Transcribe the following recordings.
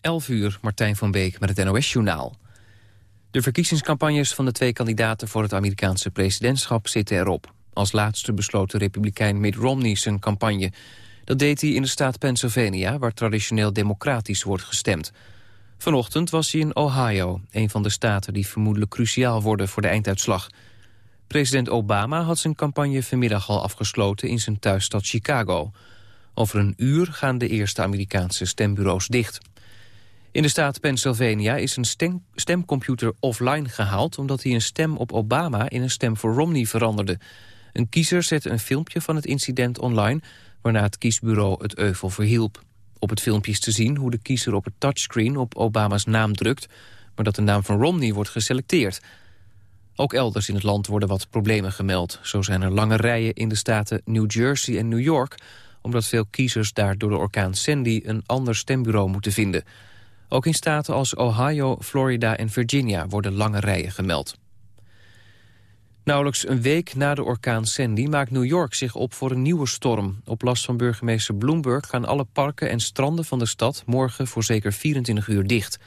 11 uur, Martijn van Beek met het NOS-journaal. De verkiezingscampagnes van de twee kandidaten voor het Amerikaanse presidentschap zitten erop. Als laatste besloot de republikein Mitt Romney zijn campagne. Dat deed hij in de staat Pennsylvania, waar traditioneel democratisch wordt gestemd. Vanochtend was hij in Ohio, een van de staten die vermoedelijk cruciaal worden voor de einduitslag. President Obama had zijn campagne vanmiddag al afgesloten in zijn thuisstad Chicago. Over een uur gaan de eerste Amerikaanse stembureaus dicht. In de staat Pennsylvania is een stem stemcomputer offline gehaald... omdat hij een stem op Obama in een stem voor Romney veranderde. Een kiezer zette een filmpje van het incident online... waarna het kiesbureau het euvel verhielp. Op het filmpje is te zien hoe de kiezer op het touchscreen op Obama's naam drukt... maar dat de naam van Romney wordt geselecteerd. Ook elders in het land worden wat problemen gemeld. Zo zijn er lange rijen in de staten New Jersey en New York... omdat veel kiezers daar door de orkaan Sandy een ander stembureau moeten vinden... Ook in staten als Ohio, Florida en Virginia worden lange rijen gemeld. Nauwelijks een week na de orkaan Sandy maakt New York zich op voor een nieuwe storm. Op last van burgemeester Bloomberg gaan alle parken en stranden van de stad morgen voor zeker 24 uur dicht.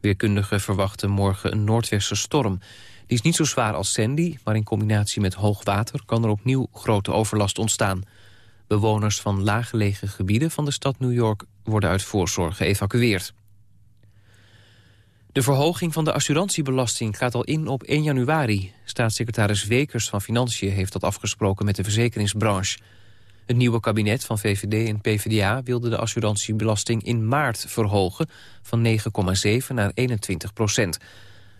Weerkundigen verwachten morgen een noordwesterse storm. Die is niet zo zwaar als Sandy, maar in combinatie met hoog water kan er opnieuw grote overlast ontstaan. Bewoners van laaggelegen gebieden van de stad New York worden uit voorzorg geëvacueerd. De verhoging van de assurantiebelasting gaat al in op 1 januari. Staatssecretaris Wekers van Financiën heeft dat afgesproken met de verzekeringsbranche. Het nieuwe kabinet van VVD en PvdA wilde de assurantiebelasting in maart verhogen van 9,7 naar 21 procent.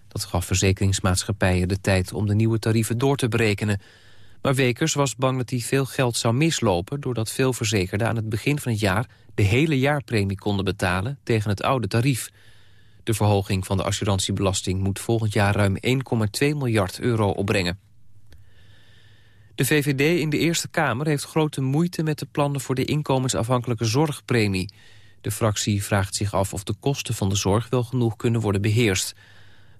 Dat gaf verzekeringsmaatschappijen de tijd om de nieuwe tarieven door te berekenen. Maar Wekers was bang dat hij veel geld zou mislopen... doordat veel verzekerden aan het begin van het jaar de hele jaarpremie konden betalen tegen het oude tarief. De verhoging van de assurantiebelasting moet volgend jaar ruim 1,2 miljard euro opbrengen. De VVD in de Eerste Kamer heeft grote moeite met de plannen voor de inkomensafhankelijke zorgpremie. De fractie vraagt zich af of de kosten van de zorg wel genoeg kunnen worden beheerst.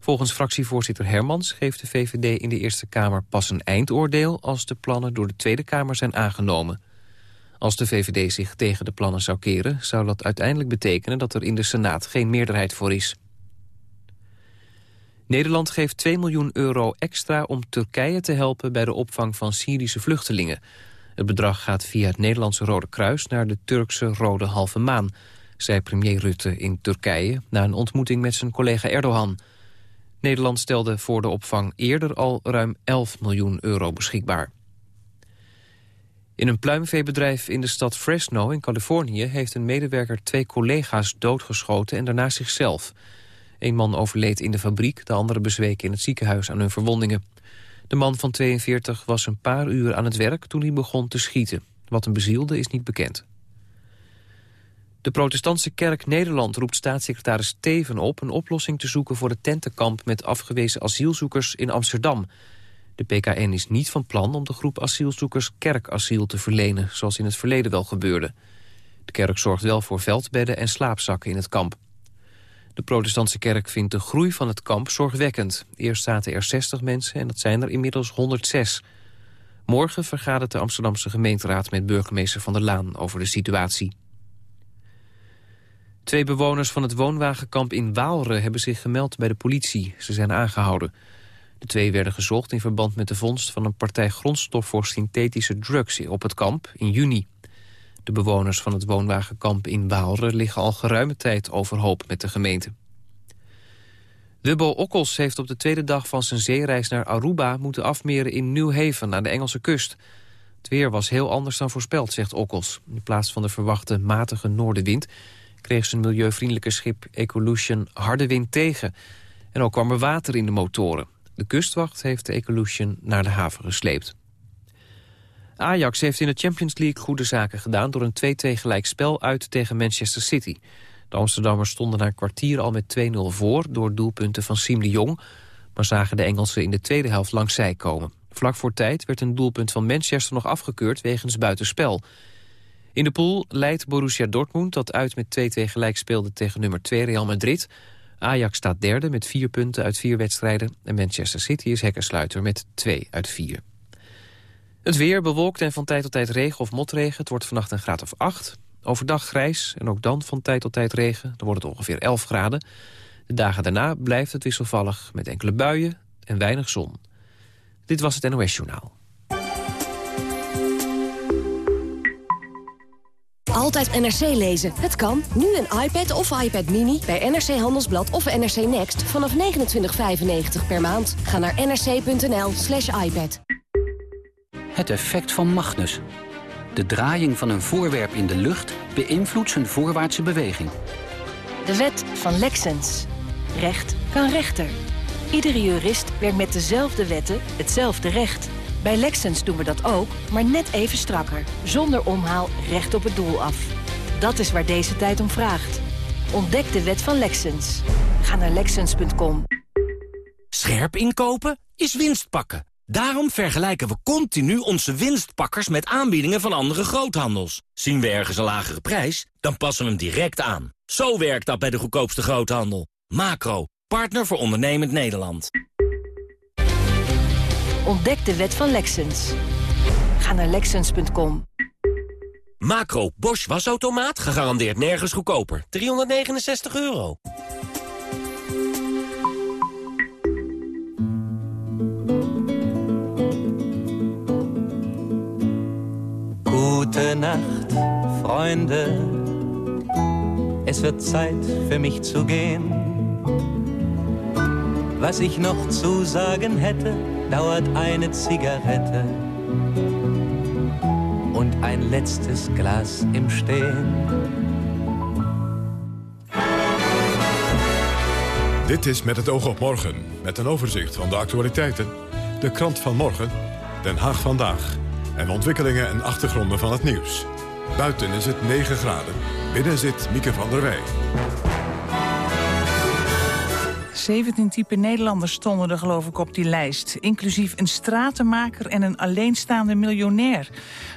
Volgens fractievoorzitter Hermans geeft de VVD in de Eerste Kamer pas een eindoordeel als de plannen door de Tweede Kamer zijn aangenomen. Als de VVD zich tegen de plannen zou keren... zou dat uiteindelijk betekenen dat er in de Senaat geen meerderheid voor is. Nederland geeft 2 miljoen euro extra om Turkije te helpen... bij de opvang van Syrische vluchtelingen. Het bedrag gaat via het Nederlandse Rode Kruis... naar de Turkse Rode Halve Maan, zei premier Rutte in Turkije... na een ontmoeting met zijn collega Erdogan. Nederland stelde voor de opvang eerder al ruim 11 miljoen euro beschikbaar. In een pluimveebedrijf in de stad Fresno in Californië... heeft een medewerker twee collega's doodgeschoten en daarna zichzelf. Een man overleed in de fabriek, de andere bezweken in het ziekenhuis aan hun verwondingen. De man van 42 was een paar uur aan het werk toen hij begon te schieten. Wat hem bezielde is niet bekend. De protestantse kerk Nederland roept staatssecretaris Teven op... een oplossing te zoeken voor het tentenkamp met afgewezen asielzoekers in Amsterdam... De PKN is niet van plan om de groep asielzoekers kerkasiel te verlenen... zoals in het verleden wel gebeurde. De kerk zorgt wel voor veldbedden en slaapzakken in het kamp. De protestantse kerk vindt de groei van het kamp zorgwekkend. Eerst zaten er 60 mensen en dat zijn er inmiddels 106. Morgen vergadert de Amsterdamse gemeenteraad met burgemeester Van der Laan over de situatie. Twee bewoners van het woonwagenkamp in Waalre hebben zich gemeld bij de politie. Ze zijn aangehouden. De twee werden gezocht in verband met de vondst van een partij grondstof voor synthetische drugs op het kamp in juni. De bewoners van het woonwagenkamp in Waalre liggen al geruime tijd overhoop met de gemeente. Wubbo Okkels heeft op de tweede dag van zijn zeereis naar Aruba moeten afmeren in New Haven aan de Engelse kust. Het weer was heel anders dan voorspeld, zegt Okkels. In plaats van de verwachte matige noordenwind kreeg zijn milieuvriendelijke schip Ecolution harde wind tegen. En ook kwam er water in de motoren. De kustwacht heeft de Ecolution naar de haven gesleept. Ajax heeft in de Champions League goede zaken gedaan... door een 2-2 gelijkspel uit tegen Manchester City. De Amsterdammers stonden na een kwartier al met 2-0 voor... door doelpunten van Siem de Jong... maar zagen de Engelsen in de tweede helft langs zij komen. Vlak voor tijd werd een doelpunt van Manchester nog afgekeurd... wegens buitenspel. In de pool leidt Borussia Dortmund, dat uit met 2-2 gelijk speelde... tegen nummer 2 Real Madrid... Ajax staat derde met vier punten uit vier wedstrijden... en Manchester City is hekkensluiter met twee uit vier. Het weer bewolkt en van tijd tot tijd regen of motregen. Het wordt vannacht een graad of acht. Overdag grijs en ook dan van tijd tot tijd regen. Dan wordt het ongeveer 11 graden. De dagen daarna blijft het wisselvallig met enkele buien en weinig zon. Dit was het NOS Journaal. Altijd NRC lezen. Het kan. Nu een iPad of iPad Mini bij NRC Handelsblad of NRC Next vanaf 29,95 per maand. Ga naar nrc.nl slash iPad. Het effect van Magnus. De draaiing van een voorwerp in de lucht beïnvloedt zijn voorwaartse beweging. De wet van Lexens. Recht kan rechter. Iedere jurist werkt met dezelfde wetten hetzelfde recht. Bij Lexens doen we dat ook, maar net even strakker. Zonder omhaal recht op het doel af. Dat is waar deze tijd om vraagt. Ontdek de wet van Lexens. Ga naar Lexens.com. Scherp inkopen is winst pakken. Daarom vergelijken we continu onze winstpakkers met aanbiedingen van andere groothandels. Zien we ergens een lagere prijs, dan passen we hem direct aan. Zo werkt dat bij de goedkoopste groothandel. Macro, partner voor ondernemend Nederland. Ontdek de wet van Lexens. Ga naar Lexens.com. Macro Bosch wasautomaat, gegarandeerd nergens goedkoper. 369 euro. Gute Nacht, Freunde. Es wird Zeit für mich zu gehen. Was ich noch zu sagen hätte, dauert eine Zigarette und ein letztes Glas im Stehen. Dit is Met het oog op morgen, met een overzicht van de actualiteiten, de krant van morgen, Den Haag vandaag en ontwikkelingen en achtergronden van het nieuws. Buiten is het 9 graden, binnen zit Mieke van der Wij. 17 type Nederlanders stonden er geloof ik op die lijst. Inclusief een stratenmaker en een alleenstaande miljonair.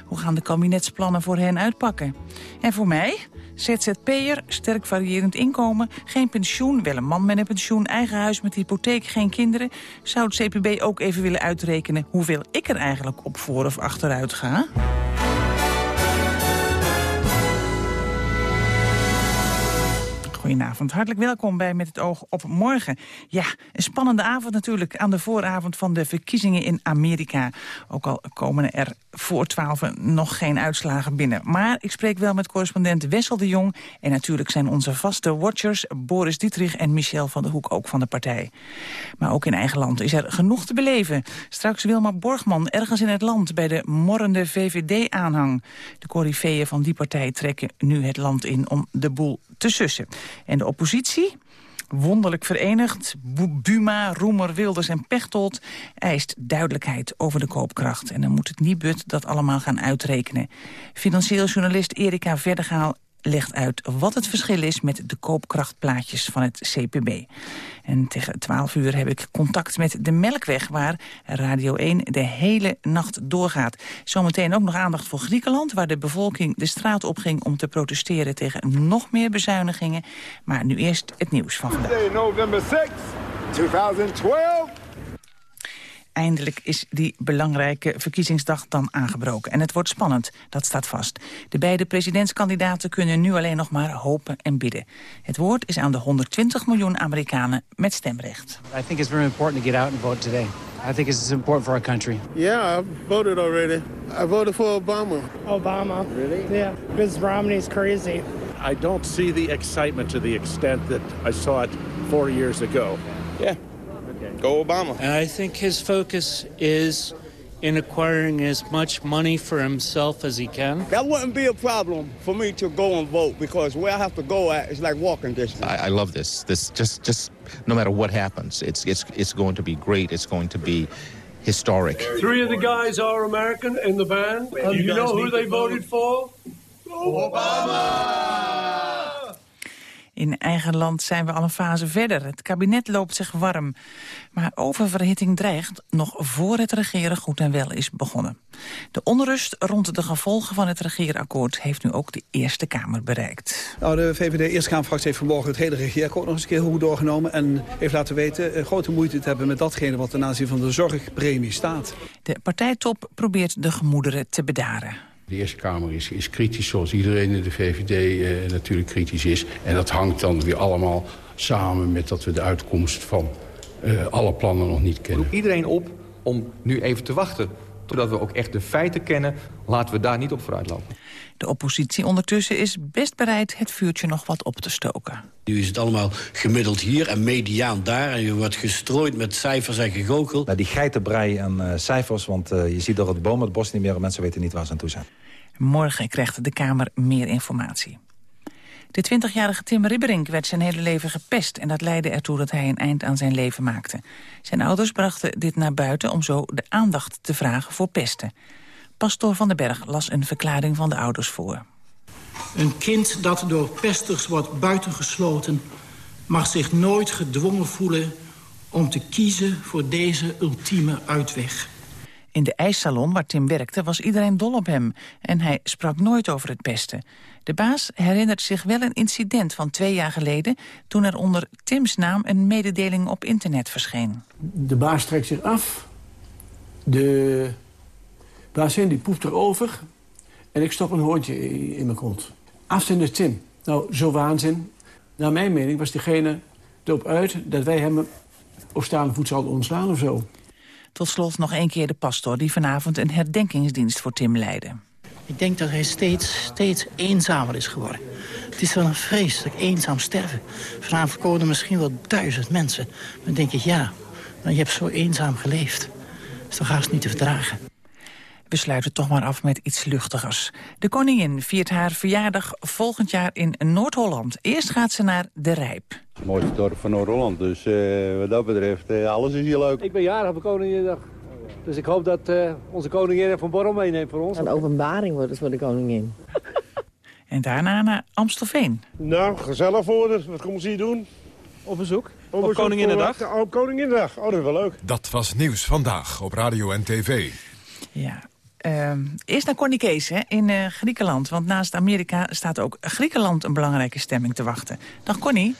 Hoe gaan de kabinetsplannen voor hen uitpakken? En voor mij? ZZP'er, sterk variërend inkomen, geen pensioen, wel een man met een pensioen, eigen huis met hypotheek, geen kinderen. Zou het CPB ook even willen uitrekenen hoeveel ik er eigenlijk op voor of achteruit ga? Goedenavond, hartelijk welkom bij Met het oog op morgen. Ja, een spannende avond natuurlijk aan de vooravond van de verkiezingen in Amerika. Ook al komen er voor twaalf nog geen uitslagen binnen. Maar ik spreek wel met correspondent Wessel de Jong... en natuurlijk zijn onze vaste watchers Boris Dietrich en Michel van der Hoek ook van de partij. Maar ook in eigen land is er genoeg te beleven. Straks Wilma Borgman ergens in het land bij de morrende VVD-aanhang. De coryfeeën van die partij trekken nu het land in om de boel te sussen. En de oppositie, wonderlijk verenigd. Buma, Roemer, Wilders en Pechtold eist duidelijkheid over de koopkracht. En dan moet het Nibud dat allemaal gaan uitrekenen. Financieel journalist Erika Verdegaal legt uit wat het verschil is met de koopkrachtplaatjes van het CPB. En tegen 12 uur heb ik contact met de Melkweg... waar Radio 1 de hele nacht doorgaat. Zometeen ook nog aandacht voor Griekenland... waar de bevolking de straat op ging om te protesteren... tegen nog meer bezuinigingen. Maar nu eerst het nieuws van vandaag. November 6, 2012. Eindelijk is die belangrijke verkiezingsdag dan aangebroken. En het wordt spannend, dat staat vast. De beide presidentskandidaten kunnen nu alleen nog maar hopen en bidden. Het woord is aan de 120 miljoen Amerikanen met stemrecht. I think it's very important to get out and vote today. I think it's important for our country. Yeah, I voted already. I voted for Obama. Obama. Really? Yeah, because Romney's crazy. I don't see the excitement to the extent that I saw it four years ago. Yeah. Go Obama. And I think his focus is in acquiring as much money for himself as he can. That wouldn't be a problem for me to go and vote because where I have to go at is like walking distance. I, I love this. This just just no matter what happens, it's it's it's going to be great. It's going to be historic. Three of the guys are American in the band. And you, you know who they voted for? Obama! In eigen land zijn we al een fase verder. Het kabinet loopt zich warm. Maar oververhitting dreigt nog voor het regeren goed en wel is begonnen. De onrust rond de gevolgen van het regeerakkoord... heeft nu ook de Eerste Kamer bereikt. Nou, de VVD Eerste Kamerfractie heeft vanmorgen het hele regeerakkoord... nog eens een keer goed doorgenomen en heeft laten weten... Eh, grote moeite te hebben met datgene wat ten aanzien van de zorgpremie staat. De partijtop probeert de gemoederen te bedaren. De Eerste Kamer is, is kritisch, zoals iedereen in de VVD eh, natuurlijk kritisch is. En dat hangt dan weer allemaal samen met dat we de uitkomst van uh, alle plannen nog niet kennen. Ik roep iedereen op om nu even te wachten totdat we ook echt de feiten kennen. Laten we daar niet op vooruit lopen. De oppositie ondertussen is best bereid het vuurtje nog wat op te stoken. Nu is het allemaal gemiddeld hier en mediaan daar. En je wordt gestrooid met cijfers en gegoochel. Nou, die geitenbrei en uh, cijfers, want uh, je ziet door het boom het bos niet meer... en mensen weten niet waar ze aan toe zijn. Morgen krijgt de Kamer meer informatie. De 20-jarige Tim Ribberink werd zijn hele leven gepest... en dat leidde ertoe dat hij een eind aan zijn leven maakte. Zijn ouders brachten dit naar buiten om zo de aandacht te vragen voor pesten. Pastoor van den Berg las een verklaring van de ouders voor. Een kind dat door pesters wordt buitengesloten... mag zich nooit gedwongen voelen om te kiezen voor deze ultieme uitweg. In de ijssalon waar Tim werkte was iedereen dol op hem... en hij sprak nooit over het pesten. De baas herinnert zich wel een incident van twee jaar geleden... toen er onder Tims naam een mededeling op internet verscheen. De baas trekt zich af. De bazin die poept erover. En ik stop een hoortje in mijn kont. Afzender Tim. Nou, zo waanzin. Naar mijn mening was diegene erop uit... dat wij hem op staande voet zouden ontslaan of zo. Tot slot nog één keer de pastor die vanavond een herdenkingsdienst voor Tim leidde. Ik denk dat hij steeds, steeds eenzamer is geworden. Het is wel een vreselijk eenzaam sterven. Vanavond komen misschien wel duizend mensen. Dan denk ik, ja, maar je hebt zo eenzaam geleefd. Dat is toch haast niet te verdragen. We sluiten toch maar af met iets luchtigers. De koningin viert haar verjaardag volgend jaar in Noord-Holland. Eerst gaat ze naar De Rijp. Het mooiste dorp van Noord-Holland, dus uh, wat dat betreft, uh, alles is hier leuk. Ik ben jarig op Koninginnedag. Dus ik hoop dat uh, onze koningin van Borrel meeneemt voor ons. Een openbaring wordt het voor de koningin. en daarna naar Amstelveen. Nou, gezellig voor dus. Wat komen ze hier doen? Op bezoek? Op, op Koninginnedag? Op, op Koninginnedag. Oh, dat is wel leuk. Dat was Nieuws Vandaag op Radio en TV. Ja, uh, eerst naar Connie Kees hè, in uh, Griekenland. Want naast Amerika staat ook Griekenland een belangrijke stemming te wachten. Dag Connie.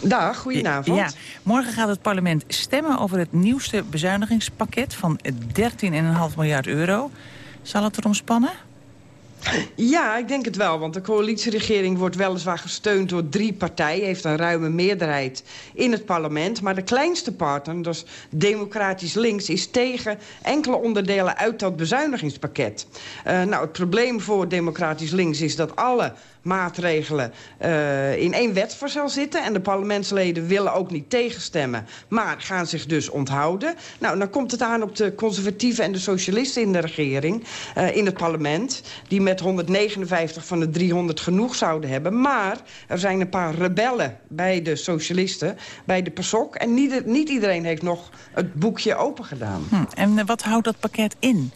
Dag, goedenavond. Ja, morgen gaat het parlement stemmen over het nieuwste bezuinigingspakket van 13,5 miljard euro. Zal het erom spannen? Ja, ik denk het wel, want de coalitieregering wordt weliswaar gesteund door drie partijen... heeft een ruime meerderheid in het parlement. Maar de kleinste partner, dus Democratisch Links... is tegen enkele onderdelen uit dat bezuinigingspakket. Uh, nou, het probleem voor Democratisch Links is dat alle maatregelen uh, in één wetsvoorstel zitten. En de parlementsleden willen ook niet tegenstemmen, maar gaan zich dus onthouden. Nou, dan komt het aan op de conservatieven en de socialisten in de regering, uh, in het parlement, die met 159 van de 300 genoeg zouden hebben. Maar er zijn een paar rebellen bij de socialisten, bij de PASOK. En niet, niet iedereen heeft nog het boekje open gedaan. Hm, en wat houdt dat pakket in?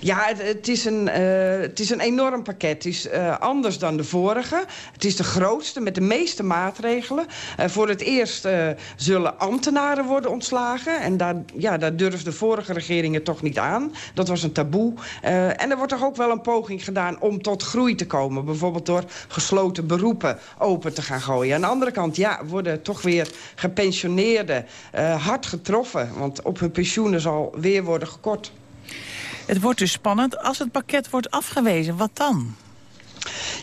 Ja, het, is een, uh, het is een enorm pakket. Het is uh, anders dan de vorige. Het is de grootste met de meeste maatregelen. Uh, voor het eerst zullen ambtenaren worden ontslagen. En daar, ja, daar durfden de vorige regeringen toch niet aan. Dat was een taboe. en er wordt toch ook wel een poging gedaan om tot groei te komen. Bijvoorbeeld door gesloten beroepen open te gaan gooien. Aan de andere kant ja, worden toch weer gepensioneerden hard getroffen. Want op hun pensioenen zal weer worden gekort. Het wordt dus spannend. Als het pakket wordt afgewezen, wat dan?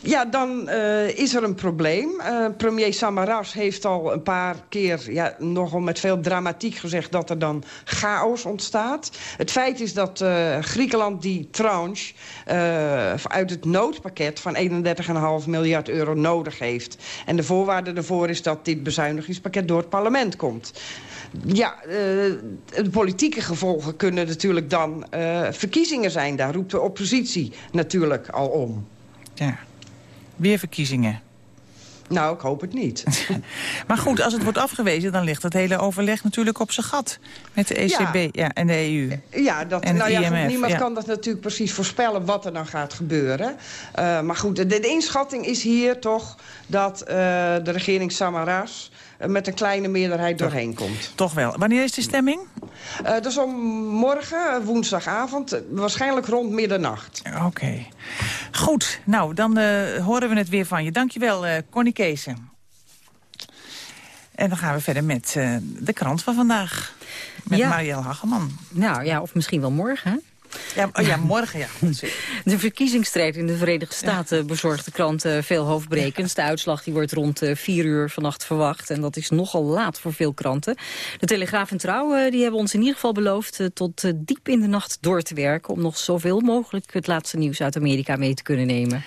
Ja, dan uh, is er een probleem. Uh, premier Samaras heeft al een paar keer, ja, nogal met veel dramatiek gezegd... dat er dan chaos ontstaat. Het feit is dat uh, Griekenland die tranche uit het noodpakket... van 31,5 miljard euro nodig heeft. En de voorwaarde daarvoor is dat dit bezuinigingspakket door het parlement komt ja, uh, de politieke gevolgen kunnen natuurlijk dan uh, verkiezingen zijn. Daar roept de oppositie natuurlijk al om. Ja, weer verkiezingen. Nou, ik hoop het niet. maar goed, als het wordt afgewezen, dan ligt het hele overleg natuurlijk op zijn gat. Met de ECB ja. ja en de EU. Ja, dat, en nou ja, niemand ja. kan dat natuurlijk precies voorspellen wat er dan gaat gebeuren. Uh, maar goed, de, de, inschatting is hier toch dat uh, de regering Samaras met een kleine meerderheid Toch, doorheen komt. Toch wel. Wanneer is de stemming? Uh, dat is om morgen, woensdagavond, waarschijnlijk rond middernacht. Oké. Okay. Goed, nou, dan uh, horen we het weer van je. Dankjewel, uh, Connie Keesen. En dan gaan we verder met de krant van vandaag. Met ja. Marielle Hageman. Nou ja, of misschien wel morgen, hè? Ja, oh ja morgen, ja. De verkiezingsstrijd in de Verenigde Staten bezorgt de krant veel hoofdbrekens. De uitslag die wordt rond vier uur vannacht verwacht. En dat is nogal laat voor veel kranten. De Telegraaf en Trouw die hebben ons in ieder geval beloofd... tot diep in de nacht door te werken... om nog zoveel mogelijk het laatste nieuws uit Amerika mee te kunnen nemen.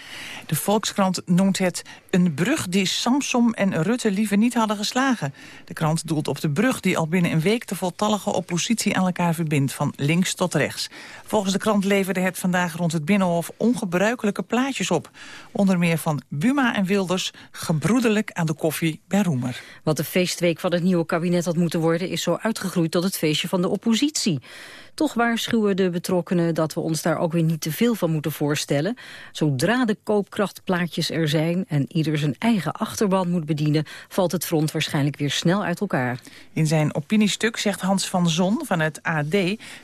De Volkskrant noemt het een brug die Samsom en Rutte liever niet hadden geslagen. De krant doelt op de brug die al binnen een week de voltallige oppositie aan elkaar verbindt, van links tot rechts. Volgens de krant leverde het vandaag rond het Binnenhof ongebruikelijke plaatjes op. Onder meer van Buma en Wilders, gebroedelijk aan de koffie bij Roemer. Wat de feestweek van het nieuwe kabinet had moeten worden, is zo uitgegroeid tot het feestje van de oppositie. Toch waarschuwen de betrokkenen dat we ons daar ook weer niet te veel van moeten voorstellen. Zodra de koopkrachtplaatjes er zijn en ieder zijn eigen achterban moet bedienen... valt het front waarschijnlijk weer snel uit elkaar. In zijn opiniestuk zegt Hans van Zon van het AD...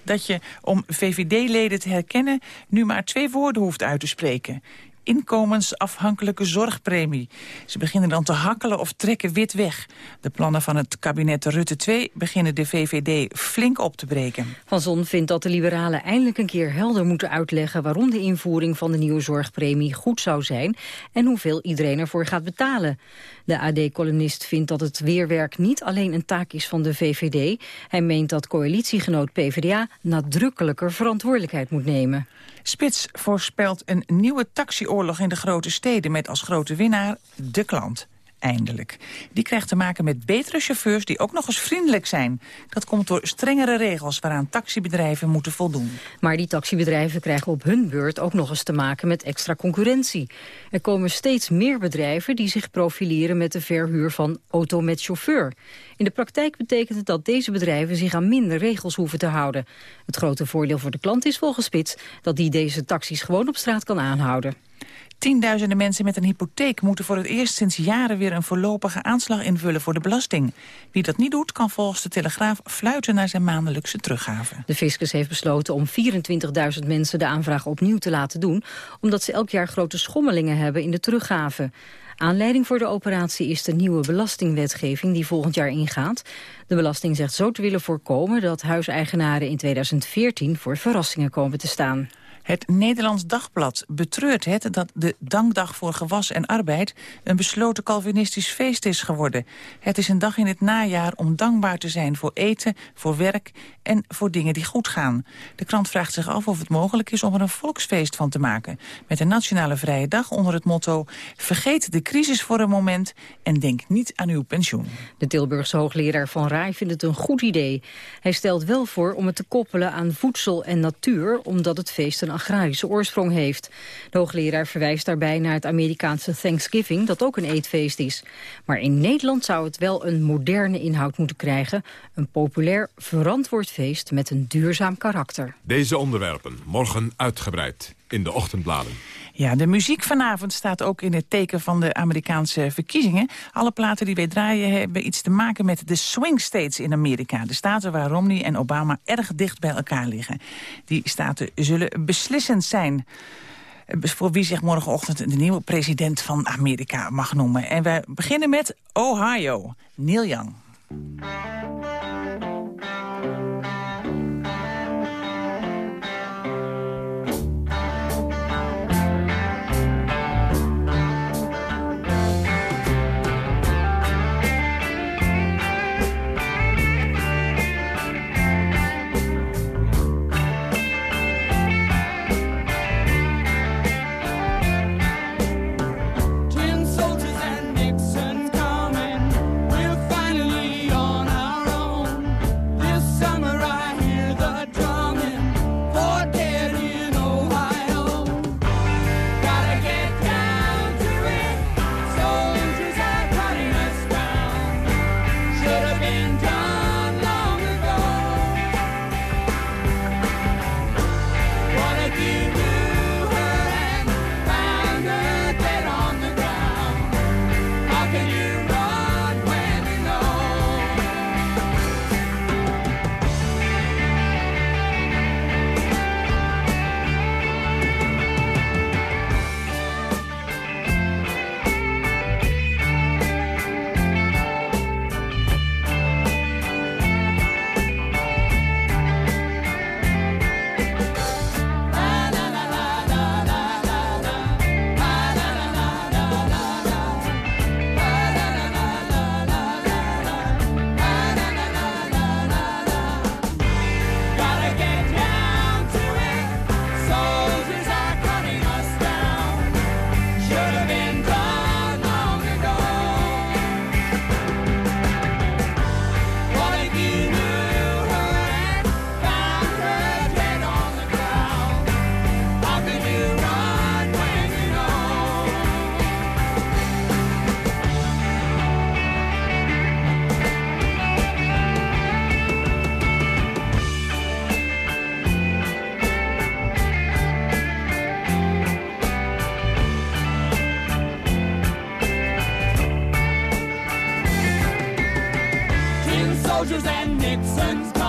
dat je om VVD-leden te herkennen nu maar twee woorden hoeft uit te spreken inkomensafhankelijke zorgpremie. Ze beginnen dan te hakkelen of trekken wit weg. De plannen van het kabinet Rutte 2 beginnen de VVD flink op te breken. Van Zon vindt dat de liberalen eindelijk een keer helder moeten uitleggen... waarom de invoering van de nieuwe zorgpremie goed zou zijn... en hoeveel iedereen ervoor gaat betalen. De AD-columnist vindt dat het weerwerk niet alleen een taak is van de VVD. Hij meent dat coalitiegenoot PvdA nadrukkelijker verantwoordelijkheid moet nemen. Spits voorspelt een nieuwe taxioorlog in de grote steden... met als grote winnaar de klant eindelijk. Die krijgt te maken met betere chauffeurs die ook nog eens vriendelijk zijn. Dat komt door strengere regels waaraan taxibedrijven moeten voldoen. Maar die taxibedrijven krijgen op hun beurt ook nog eens te maken met extra concurrentie. Er komen steeds meer bedrijven die zich profileren met de verhuur van auto met chauffeur. In de praktijk betekent het dat deze bedrijven zich aan minder regels hoeven te houden. Het grote voordeel voor de klant is volgens Spits dat die deze taxis gewoon op straat kan aanhouden. Tienduizenden mensen met een hypotheek moeten voor het eerst sinds jaren weer een voorlopige aanslag invullen voor de belasting. Wie dat niet doet, kan volgens de Telegraaf fluiten naar zijn maandelijkse teruggave. De fiscus heeft besloten om 24.000 mensen de aanvraag opnieuw te laten doen, omdat ze elk jaar grote schommelingen hebben in de teruggave. Aanleiding voor de operatie is de nieuwe belastingwetgeving die volgend jaar ingaat. De belasting zegt zo te willen voorkomen dat huiseigenaren in 2014 voor verrassingen komen te staan. Het Nederlands Dagblad betreurt het dat de Dankdag voor Gewas en Arbeid een besloten Calvinistisch feest is geworden. Het is een dag in het najaar om dankbaar te zijn voor eten, voor werk en voor dingen die goed gaan. De krant vraagt zich af of het mogelijk is om er een volksfeest van te maken. Met een nationale vrije dag onder het motto vergeet de crisis voor een moment en denk niet aan uw pensioen. De Tilburgse hoogleraar Van Rij vindt het een goed idee. Hij stelt wel voor om het te koppelen aan voedsel en natuur omdat het feest een agrarische oorsprong heeft. De hoogleraar verwijst daarbij naar het Amerikaanse Thanksgiving, dat ook een eetfeest is. Maar in Nederland zou het wel een moderne inhoud moeten krijgen. Een populair, verantwoord feest met een duurzaam karakter. Deze onderwerpen morgen uitgebreid in de ochtendbladen. Ja, de muziek vanavond staat ook in het teken van de Amerikaanse verkiezingen. Alle platen die wij draaien hebben iets te maken met de swing states in Amerika. De staten waar Romney en Obama erg dicht bij elkaar liggen. Die staten zullen beslissend zijn voor wie zich morgenochtend de nieuwe president van Amerika mag noemen. En wij beginnen met Ohio, Neil Young. And Nixon's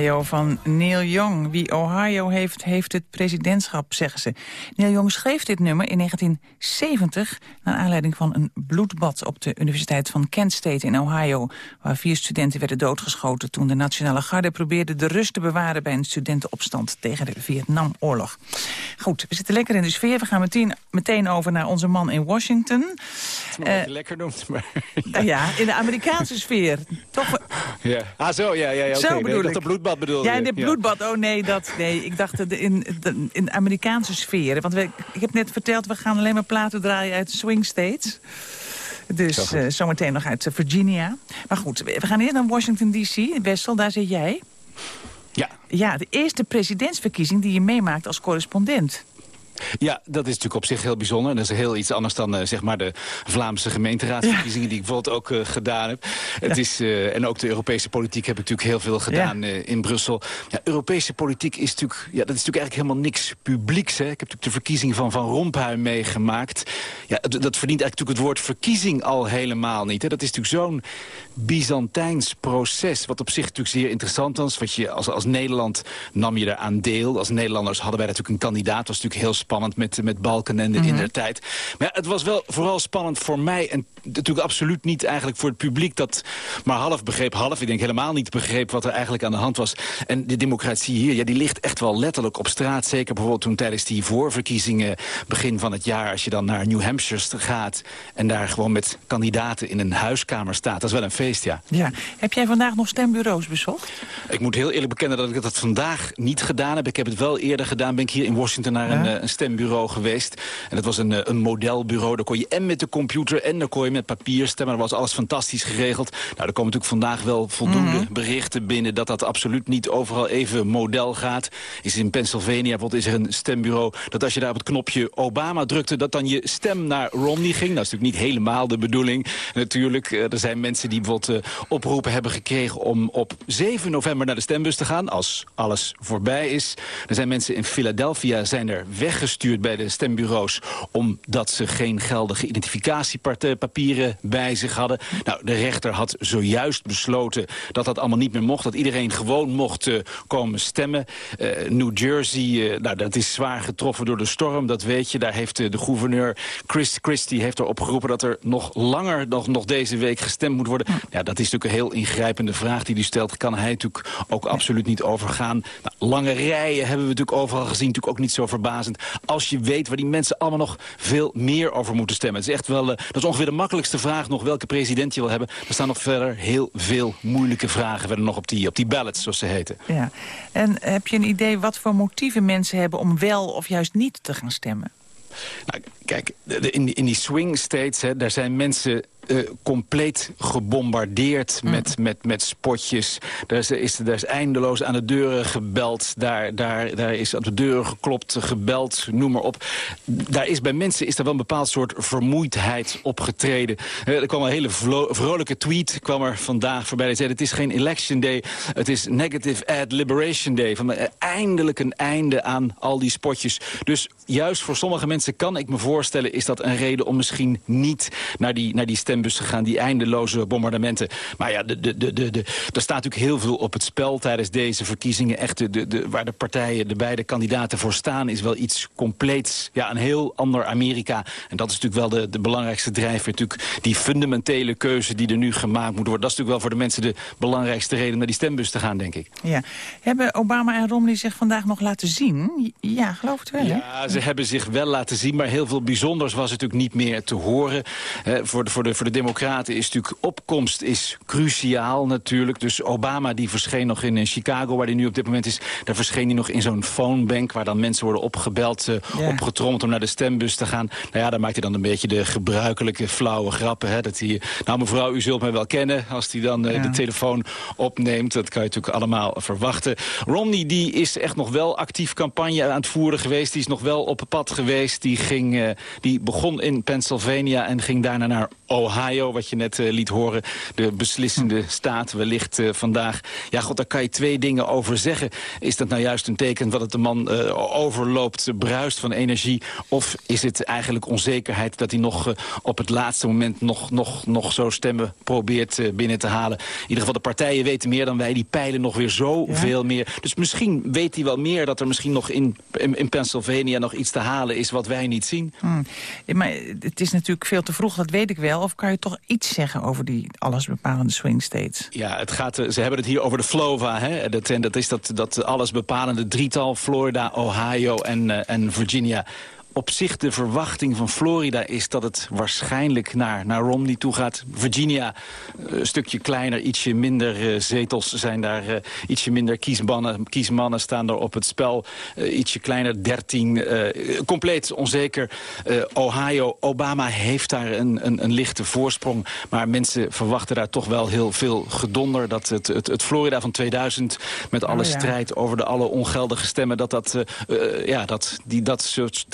Ohio van Neil Young. Wie Ohio heeft, heeft het presidentschap, zeggen ze. Neil Young schreef dit nummer in 1970... naar aanleiding van een bloedbad op de Universiteit van Kent State in Ohio... waar vier studenten werden doodgeschoten toen de Nationale Garde probeerde de rust te bewaren... bij een studentenopstand tegen de Vietnamoorlog. Goed, we zitten lekker in de sfeer. We gaan meteen, meteen over naar onze man in Washington. Uh, Eh, lekker noemt, maar... ja, in de Amerikaanse sfeer. Toch, ja. Ah, zo, ja, ja, ja. Zo bedoel Nee, ik. dat de bloedbad Ja, je. in de bloedbad. Oh nee, dat, nee. Ik dacht in, de, in Amerikaanse sfeer. Want we, ik heb net verteld, we gaan alleen maar platen draaien uit swing states. Dus eh, zometeen nog uit eh, Virginia. Maar goed, we we gaan eerst naar Washington D.C. Wessel, daar zit jij. Ja. Ja, de eerste presidentsverkiezing die je meemaakt als correspondent. Ja, dat is natuurlijk op zich heel bijzonder. Dat is heel iets anders dan eh, zeg maar de Vlaamse gemeenteraadsverkiezingen... die ik bijvoorbeeld ook eh, gedaan heb. Het is, eh, en ook de Europese politiek heb ik natuurlijk heel veel gedaan in Brussel. Ja, Europese politiek is natuurlijk, ja, dat is natuurlijk eigenlijk helemaal niks publieks. Hè. Ik heb natuurlijk de verkiezing van Van Rompuy meegemaakt. Ja, dat, verdient eigenlijk natuurlijk het woord verkiezing al helemaal niet. Hè. Dat is natuurlijk zo'n Byzantijns proces... wat op zich natuurlijk zeer interessant was. Wat je, als, als Nederland nam je daaraan deel. Als Nederlanders hadden wij natuurlijk een kandidaat. Dat was natuurlijk heel spannend met, met Balkenende in der tijd. Maar ja, het was wel vooral spannend voor mij... en natuurlijk absoluut niet eigenlijk voor het publiek... dat maar half begreep, half, ik denk helemaal niet begreep... wat er eigenlijk aan de hand was. En de democratie hier, ja, die ligt echt wel letterlijk op straat. Zeker bijvoorbeeld toen tijdens die voorverkiezingen... begin van het jaar, als je dan naar New Hampshire gaat... en daar gewoon met kandidaten in een huiskamer staat. Dat is wel een feest, ja. Ja. Heb jij vandaag nog stembureaus bezocht? Ik moet heel eerlijk bekennen dat ik dat vandaag niet gedaan heb. Ik heb het wel eerder gedaan. Ben ik hier in Washington naar een, Ja. eh, een stembureau geweest. En dat was een, eh, een modelbureau. Daar kon je en met de computer en daar kon je met papier stemmen. Dat was alles fantastisch geregeld. Nou, er komen natuurlijk vandaag wel voldoende Mhm. berichten binnen... dat dat absoluut niet overal even model gaat. Is in Pennsylvania bijvoorbeeld is er een stembureau... dat als je daar op het knopje Obama drukte... dat dan je stem naar Romney ging. Dat is natuurlijk niet helemaal de bedoeling. Natuurlijk, eh, er zijn mensen die bijvoorbeeld eh, oproepen hebben gekregen... om op 7 november naar de stembus te gaan, als alles voorbij is. Er zijn mensen in Philadelphia zijn er weggestuurd bij de stembureaus... omdat ze geen geldige identificatiepapieren bij zich hadden. Nou, de rechter had zojuist besloten dat dat allemaal niet meer mocht. Dat iedereen gewoon mocht eh, komen stemmen. Eh, New Jersey, eh, nou, dat is zwaar getroffen door de storm, dat weet je. Daar heeft de gouverneur Chris Christie heeft erop geroepen... dat er nog langer, nog, nog deze week gestemd moet worden. Ja, dat is natuurlijk een heel ingrijpende vraag die u stelt. Kan hij natuurlijk ook absoluut niet overgaan. Nou, lange rijen hebben we natuurlijk overal gezien. Natuurlijk ook niet zo verbazend. Als je weet waar die mensen allemaal nog veel meer over moeten stemmen. Het is echt wel, eh, dat is ongeveer de makkelijkste vraag nog welke president je wil hebben. Er staan nog verder heel veel moeilijke vragen verder nog op die, op die ballots, zoals ze heten. Ja. En heb je een idee wat voor motieven mensen hebben om wel of juist niet te gaan stemmen? Nou, kijk, in die swing states, hè, daar zijn mensen eh, compleet gebombardeerd met, met, met spotjes. Daar is, is, daar is eindeloos aan de deuren gebeld. Daar, daar, daar is op de deuren geklopt, gebeld, noem maar op. Daar is bij mensen is er wel een bepaald soort vermoeidheid opgetreden. Eh, er kwam een hele vrolijke tweet kwam er vandaag voorbij. Die zei, het is geen election day, het is negative ad liberation day. Van, eh, eindelijk een einde aan al die spotjes. Dus juist voor sommige mensen kan ik me voorstellen... is dat een reden om misschien niet naar die, naar die stembus te gaan. Die eindeloze bombardementen. Maar ja, de, de, de, de, de, er staat natuurlijk heel veel op het spel tijdens deze verkiezingen. Echt de, de, de, waar de partijen, de beide kandidaten voor staan... is wel iets compleets, ja, een heel ander Amerika. En dat is natuurlijk wel de, de belangrijkste drijver. Natuurlijk die fundamentele keuze die er nu gemaakt moet worden. Dat is natuurlijk wel voor de mensen de belangrijkste reden... naar die stembus te gaan, denk ik. Ja. Hebben Obama en Romney zich vandaag nog laten zien? Ja, geloof het wel, hè? Ja, ze hebben zich wel laten zien, maar heel veel bijzonders was natuurlijk niet meer te horen. Voor, de, voor, de, voor de de Democraten is natuurlijk opkomst is cruciaal natuurlijk. Dus Obama die verscheen nog in eh, Chicago, waar hij nu op dit moment is. Daar verscheen hij nog in zo'n phonebank... waar dan mensen worden opgebeld, uh, Ja. opgetrommeld om naar de stembus te gaan. Nou ja, daar maakt hij dan een beetje de gebruikelijke flauwe grappen. Hè, dat hij, nou mevrouw, u zult mij wel kennen als hij dan eh, de telefoon opneemt. Dat kan je natuurlijk allemaal verwachten. Romney die is echt nog wel actief campagne aan het voeren geweest. Die is nog wel op pad geweest. Die, ging, eh, die begon in Pennsylvania en ging daarna naar Ohio, wat je net eh, liet horen. De beslissende staat wellicht eh, vandaag. Ja, god, daar kan je twee dingen over zeggen. Is dat nou juist een teken dat het de man eh, overloopt, bruist van energie? Of is het eigenlijk onzekerheid dat hij nog op het laatste moment nog, nog, nog zo stemmen probeert binnen te halen? In ieder geval, de partijen weten meer dan wij. Die peilen nog weer zoveel meer. Dus misschien weet hij wel meer dat er misschien nog in, in, in Pennsylvania nog iets te halen is wat wij niet zien. Hmm. Ja, Maar het is natuurlijk veel te vroeg, dat weet ik wel. Of kan je toch iets zeggen over die allesbepalende swing states? Ja, het gaat, eh, ze hebben het hier over de FLOVA. Hè? Dat, en dat is dat, dat allesbepalende drietal. Florida, Ohio en, eh, en Virginia. Op zich de verwachting van Florida is dat het waarschijnlijk naar, naar Romney toe gaat. Virginia, eh, een stukje kleiner, ietsje minder eh, zetels zijn daar. eh, ietsje minder kiesmannen, kiesmannen staan er op het spel. Ietsje kleiner, 13. eh, compleet onzeker. Ohio, Obama heeft daar een, een, een lichte voorsprong. Maar mensen verwachten daar toch wel heel veel gedonder. Dat het, het, het Florida van 2000 met alle Oh ja. strijd over de alle ongeldige stemmen... dat, dat, ja, dat die, dat soort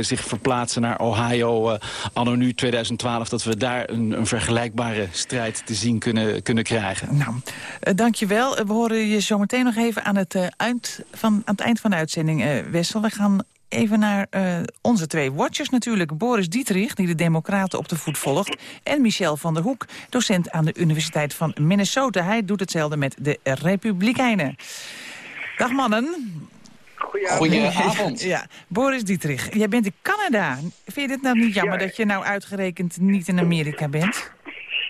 zich verplaatsen naar Ohio eh, anno nu 2012... dat we daar een, een vergelijkbare strijd te zien kunnen, kunnen krijgen. Nou, uh, dankjewel. Uh, we horen je zo meteen nog even aan het, uh, eind, van, aan het eind van de uitzending, uh, Wessel. We gaan even naar uh, onze twee watchers natuurlijk. Boris Dietrich, die de Democraten op de voet volgt. En Michel van der Hoek, docent aan de Universiteit van Minnesota. Hij doet hetzelfde met de Republikeinen. Dag mannen. Goedenavond. Ja, Boris Dietrich, jij bent in Canada. Vind je dit nou niet jammer ja. dat je nou uitgerekend niet in Amerika bent?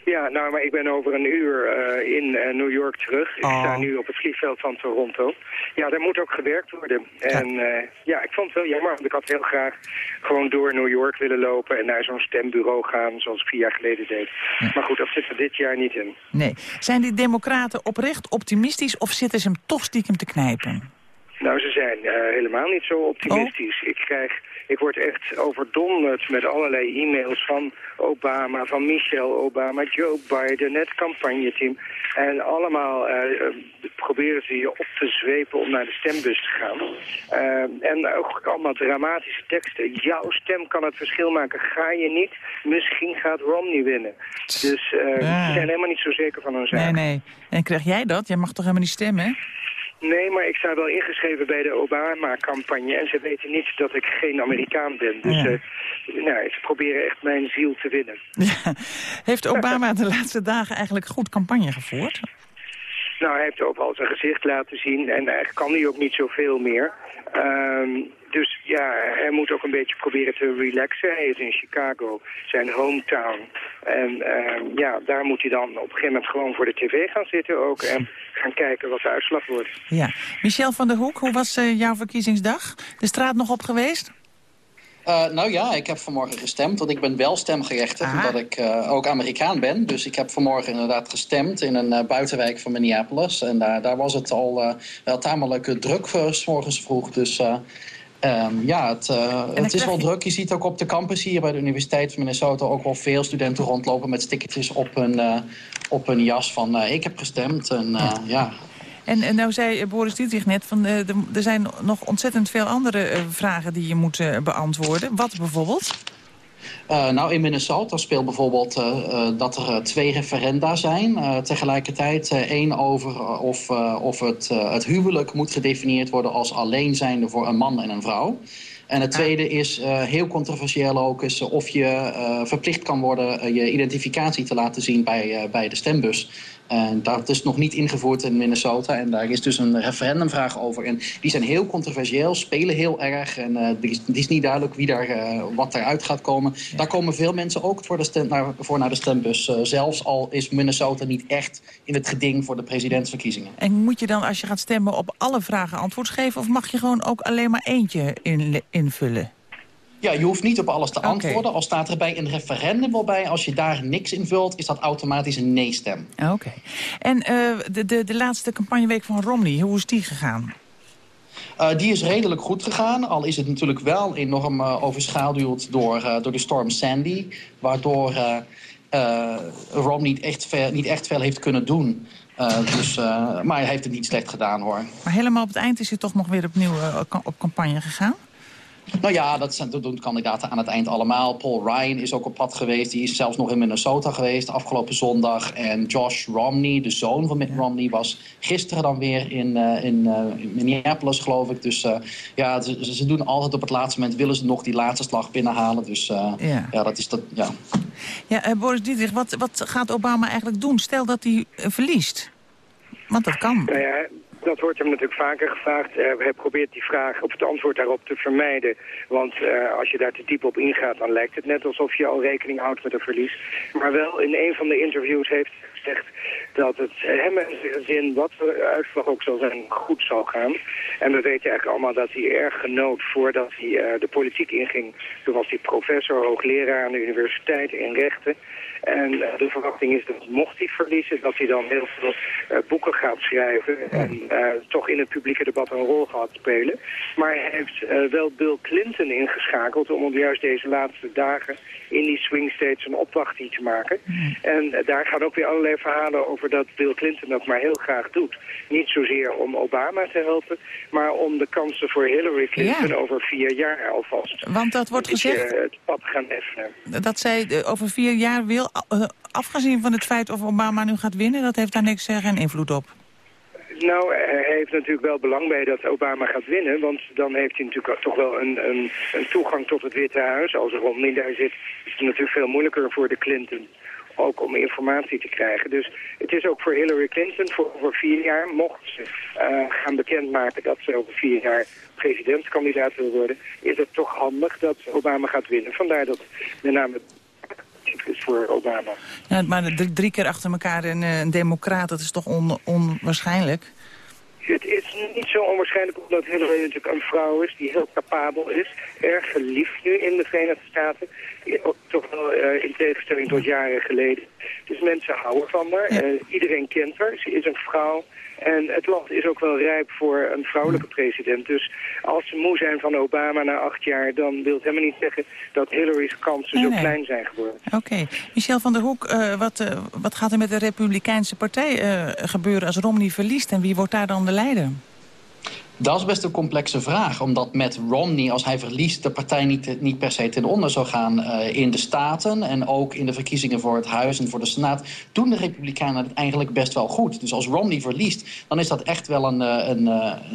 Ja, nou, maar ik ben over een uur uh, in uh, New York terug. Ik oh. sta nu op het vliegveld van Toronto. Ja, daar moet ook gewerkt worden. En uh, ja, ik vond het wel jammer, want ik had heel graag gewoon door New York willen lopen... en naar zo'n stembureau gaan, zoals ik vier jaar geleden deed. Ja. Maar goed, dat zit er dit jaar niet in. Nee. Zijn die democraten oprecht optimistisch of zitten ze hem toch stiekem te knijpen? Zijn uh, helemaal niet zo optimistisch. Oh. Ik krijg, ik word echt overdonderd met allerlei e-mails van Obama, van Michelle Obama, Joe Biden, het campagneteam. En allemaal uh, proberen ze je op te zwepen om naar de stembus te gaan. Uh, en ook allemaal dramatische teksten. Jouw stem kan het verschil maken. Ga je niet, misschien gaat Romney winnen. Dus ja. ze zijn helemaal niet zo zeker van hun zaak. Nee, nee. En krijg jij dat? Jij mag toch helemaal niet stemmen, Nee, maar ik sta wel ingeschreven bij de Obama-campagne. En ze weten niet dat ik geen Amerikaan ben. Dus ja. uh, nou, ze proberen echt mijn ziel te winnen. Ja. Heeft Obama de laatste dagen eigenlijk goed campagne gevoerd? Nou, hij heeft ook al zijn gezicht laten zien. En eigenlijk kan hij ook niet zoveel meer. Um, dus ja, hij moet ook een beetje proberen te relaxen. Hij is in Chicago, zijn hometown. En uh, ja, daar moet hij dan op een gegeven moment gewoon voor de tv gaan zitten ook. En gaan kijken wat de uitslag wordt. Ja. Michel van der Hoek, hoe was uh, jouw verkiezingsdag? De straat nog op geweest? Eh, Uh, nou ja, ik heb vanmorgen gestemd, want ik ben wel stemgerechtigd, omdat ik uh, ook Amerikaan ben. Dus ik heb vanmorgen inderdaad gestemd in een uh, buitenwijk van Minneapolis. En daar, daar was het al wel tamelijk druk, s morgens vroeg. Dus Um, ja, het, het is wel je... druk. Je ziet ook op de campus hier bij de Universiteit van Minnesota... ook wel veel studenten rondlopen met stickertjes op hun, op hun jas van... Ik heb gestemd en ja. ja. En, en nou zei Boris Dietrich net, van, er zijn nog ontzettend veel andere vragen die je moet beantwoorden. Wat bijvoorbeeld? Uh, nou, in Minnesota speelt bijvoorbeeld uh, uh, dat er twee referenda zijn tegelijkertijd. Eén over of, of het, het huwelijk moet gedefinieerd worden als alleenzijnde voor een man en een vrouw. En het tweede is heel controversieel ook, is of je verplicht kan worden je identificatie te laten zien bij, bij de stembus. En dat is nog niet ingevoerd in Minnesota. En daar is dus een referendumvraag over. En die zijn heel controversieel, spelen heel erg. En uh, die, is, niet duidelijk wie daar, uh, wat eruit gaat komen. Ja. Daar komen veel mensen ook voor, de stem, naar, voor naar de stembus. Uh, zelfs al is Minnesota niet echt in het geding voor de presidentsverkiezingen. En moet je dan als je gaat stemmen op alle vragen antwoord geven... of mag je gewoon ook alleen maar eentje in, invullen? Ja, je hoeft niet op alles te antwoorden. Al staat er bij een referendum wel bij... als je daar niks in vult, is dat automatisch een nee-stem. Oké. En eh, de, de, de laatste campagneweek van Romney, hoe is die gegaan? Uh, die is redelijk goed gegaan, al is het natuurlijk wel enorm uh, overschaduwd door, uh, door de storm Sandy. Waardoor Romney niet echt, veel, niet echt veel heeft kunnen doen. dus, maar hij heeft het niet slecht gedaan hoor. Maar helemaal op het eind is hij toch nog weer opnieuw op campagne gegaan? Nou ja, dat, zijn, dat doen kandidaten aan het eind allemaal. Paul Ryan is ook op pad geweest. Die is zelfs nog in Minnesota geweest afgelopen zondag. En Josh Romney, de zoon van Mitt Romney, was gisteren dan weer in, uh, in, uh, in, Minneapolis, geloof ik. Dus uh, ja, ze, ze, doen altijd op het laatste moment, willen ze nog die laatste slag binnenhalen. Dus ja. ja. dat is dat, ja. Ja, Boris Dietrich, wat, wat gaat Obama eigenlijk doen? Stel dat hij verliest. Want dat kan. Nou ja, dat wordt hem natuurlijk vaker gevraagd. Uh, hij probeert die vraag of het antwoord daarop te vermijden. Want uh, als je daar te diep op ingaat, dan lijkt het net alsof je al rekening houdt met een verlies. Maar wel in een van de interviews heeft gezegd dat het hem en zijn gezin, wat de uitslag ook zal zijn, goed zal gaan. En we weten eigenlijk allemaal dat hij erg genoot voordat hij uh, de politiek inging. Toen was hij professor, hoogleraar aan de universiteit in rechten. En uh, de verwachting is dat mocht hij verliezen, dat hij dan heel veel uh, boeken gaat schrijven en uh, toch in het publieke debat een rol gaat spelen. Maar hij heeft wel Bill Clinton ingeschakeld om juist deze laatste dagen in die swing states een opwachting te maken. En daar gaan ook weer allerlei verhalen over dat Bill Clinton dat maar heel graag doet. Niet zozeer om Obama te helpen, maar om de kansen voor Hillary Clinton ja. over vier jaar alvast. Want dat wordt gezegd... het pad gaan effenen. Dat zij over vier jaar wil afgezien van het feit of Obama nu gaat winnen, dat heeft daar niks geen invloed op. Nou, hij heeft natuurlijk wel belang bij dat Obama gaat winnen. Want dan heeft hij natuurlijk toch wel een, een, een toegang tot het Witte Huis. Als Romney daar zit, is het natuurlijk veel moeilijker voor de Clinton ook om informatie te krijgen. Dus het is ook voor Hillary Clinton voor over vier jaar, mocht ze gaan bekendmaken dat ze over vier jaar presidentskandidaat wil worden, is het toch handig dat Obama gaat winnen. Vandaar dat met name is voor Obama. Ja, maar drie keer achter elkaar een, een democraat, dat is toch on, onwaarschijnlijk? Het is niet zo onwaarschijnlijk omdat Hillary natuurlijk een vrouw is die heel capabel is. Erg geliefd nu in de Verenigde Staten. Toch wel uh, in tegenstelling tot jaren geleden. Dus mensen houden van haar. Uh, iedereen kent haar. Ze is een vrouw. En het land is ook wel rijp voor een vrouwelijke president. Dus als ze moe zijn van Obama na acht jaar... dan wil het helemaal niet zeggen dat Hillary's kansen nee, zo klein zijn geworden. Oké. Okay. Michel van der Hoek, uh, wat, uh, wat gaat er met de Republikeinse partij uh, gebeuren als Romney verliest? En wie wordt daar dan de leider? Dat is best een complexe vraag. Omdat met Romney, als hij verliest, de partij niet, niet per se ten onder zou gaan uh, in de Staten. En ook in de verkiezingen voor het Huis en voor de Senaat. Doen de Republikeinen het eigenlijk best wel goed. Dus als Romney verliest, dan is dat echt wel een, een,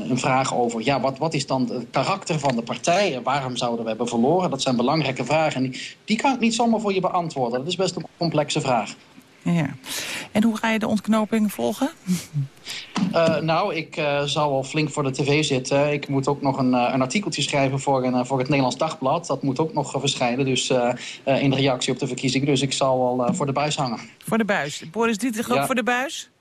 een vraag over... ja, wat, wat is dan het karakter van de partij? En waarom zouden we hebben verloren? Dat zijn belangrijke vragen. En die, die kan ik niet zomaar voor je beantwoorden. Dat is best een complexe vraag. Ja. En hoe ga je de ontknoping volgen? Uh, nou, ik uh, zal wel flink voor de tv zitten. Ik moet ook nog een, uh, een artikeltje schrijven voor, een, voor het Nederlands Dagblad. Dat moet ook nog verschijnen, dus in reactie op de verkiezing. Dus ik zal wel voor de buis hangen. Voor de buis. Boris Dietrich ook ja. voor de buis?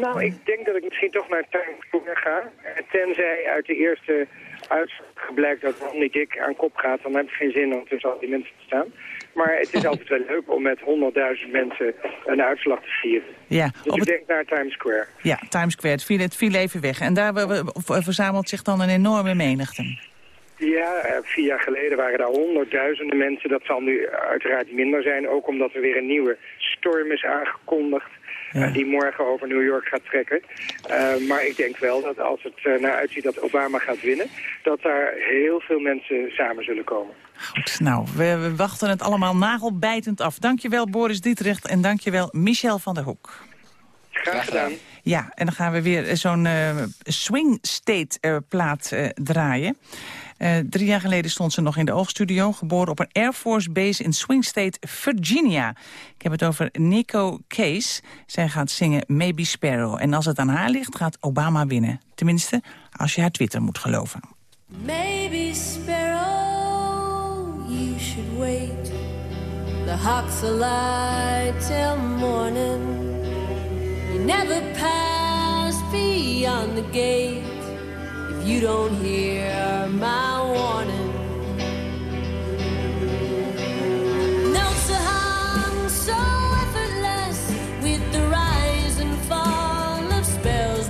nou, ik denk dat ik misschien toch naar Times Square ga. Tenzij uit de eerste uitslag blijkt dat Romney Dick aan kop gaat... dan heb ik geen zin om tussen al die mensen te staan. Maar het is altijd wel leuk om met 100.000 mensen een uitslag te vieren. Ja, dus ik het... denk naar Times Square. Ja, Times Square. Het viel, het viel even weg. En daar verzamelt zich dan een enorme menigte. Ja, vier jaar geleden waren daar honderdduizenden mensen. Dat zal nu uiteraard minder zijn. Ook omdat er weer een nieuwe storm is aangekondigd. Ja. Uh, die morgen over New York gaat trekken. Uh, maar ik denk wel dat als het uh, naar uitziet dat Obama gaat winnen... dat daar heel veel mensen samen zullen komen. Goed, nou, we, we wachten het allemaal nagelbijtend af. Dankjewel Boris Dietrich en dankjewel Michel van der Hoek. Graag gedaan. Ja, en dan gaan we weer zo'n swing state plaat draaien. Uh, drie jaar geleden stond ze nog in de oogstudio. Geboren op een Air Force Base in Swing State, Virginia. Ik heb het over Nico Case. Zij gaat zingen Maybe Sparrow. En als het aan haar ligt, gaat Obama winnen. Tenminste, als je haar Twitter moet geloven. Maybe Sparrow, you should wait. The hawks are light till morning. You never pass the gate. if you don't hear my warning. Notes so effortless with the rise and fall of spells.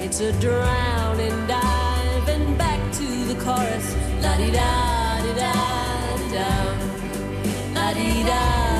It's a drown and dive and back to the chorus. La di da di da di da. La di da.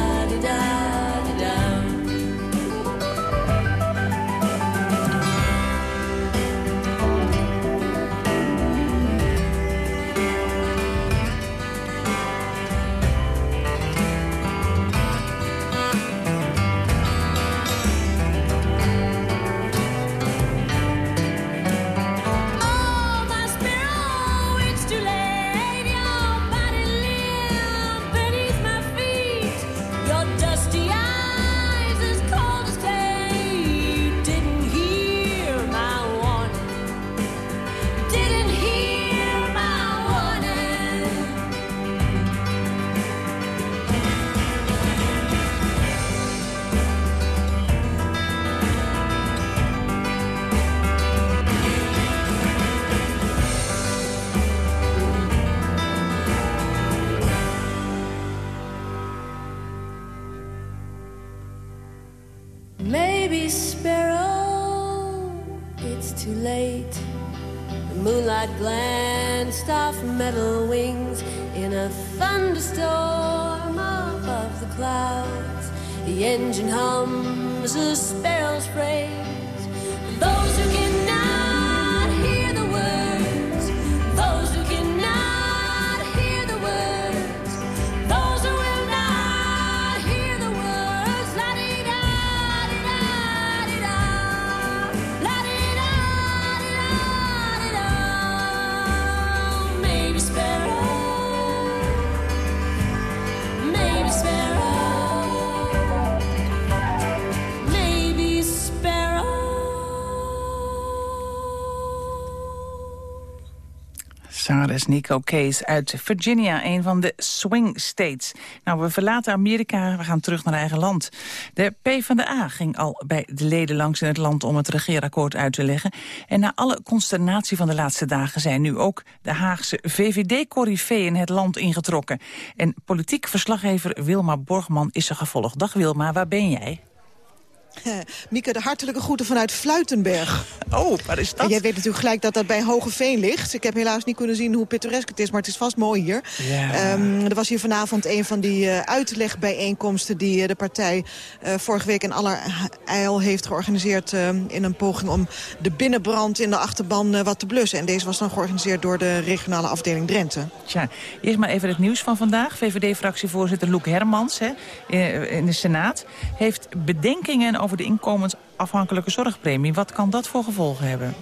Moonlight glanced off metal wings in a thunderstorm above the clouds. The engine hums a sparrow's praise. Zangeres Nico Case uit Virginia, een van de swing states. Nou, we verlaten Amerika, we gaan terug naar eigen land. De PvdA ging al bij de leden langs in het land om het regeerakkoord uit te leggen. En na alle consternatie van de laatste dagen zijn nu ook de Haagse VVD-corriveeën het land ingetrokken. En politiek verslaggever Wilma Borgman is er gevolgd. Dag Wilma, waar ben jij? Mieke, de hartelijke groeten vanuit Fluitenberg. Oh, waar is dat? En jij weet natuurlijk gelijk dat dat bij Hogeveen ligt. Ik heb helaas niet kunnen zien hoe pittoresk het is, maar het is vast mooi hier. Ja. Ehm, er was hier vanavond een van die eh, uitlegbijeenkomsten... die eh, de partij eh, vorige week in allerijl heeft georganiseerd... in een poging om de binnenbrand in de achterban wat te blussen. En deze was dan georganiseerd door de regionale afdeling Drenthe. Tja, eerst maar even het nieuws van vandaag. VVD-fractievoorzitter Loek Hermans hè, in- in de Senaat... heeft bedenkingen over de inkomensafhankelijke zorgpremie. Wat kan dat voor gevolgen hebben?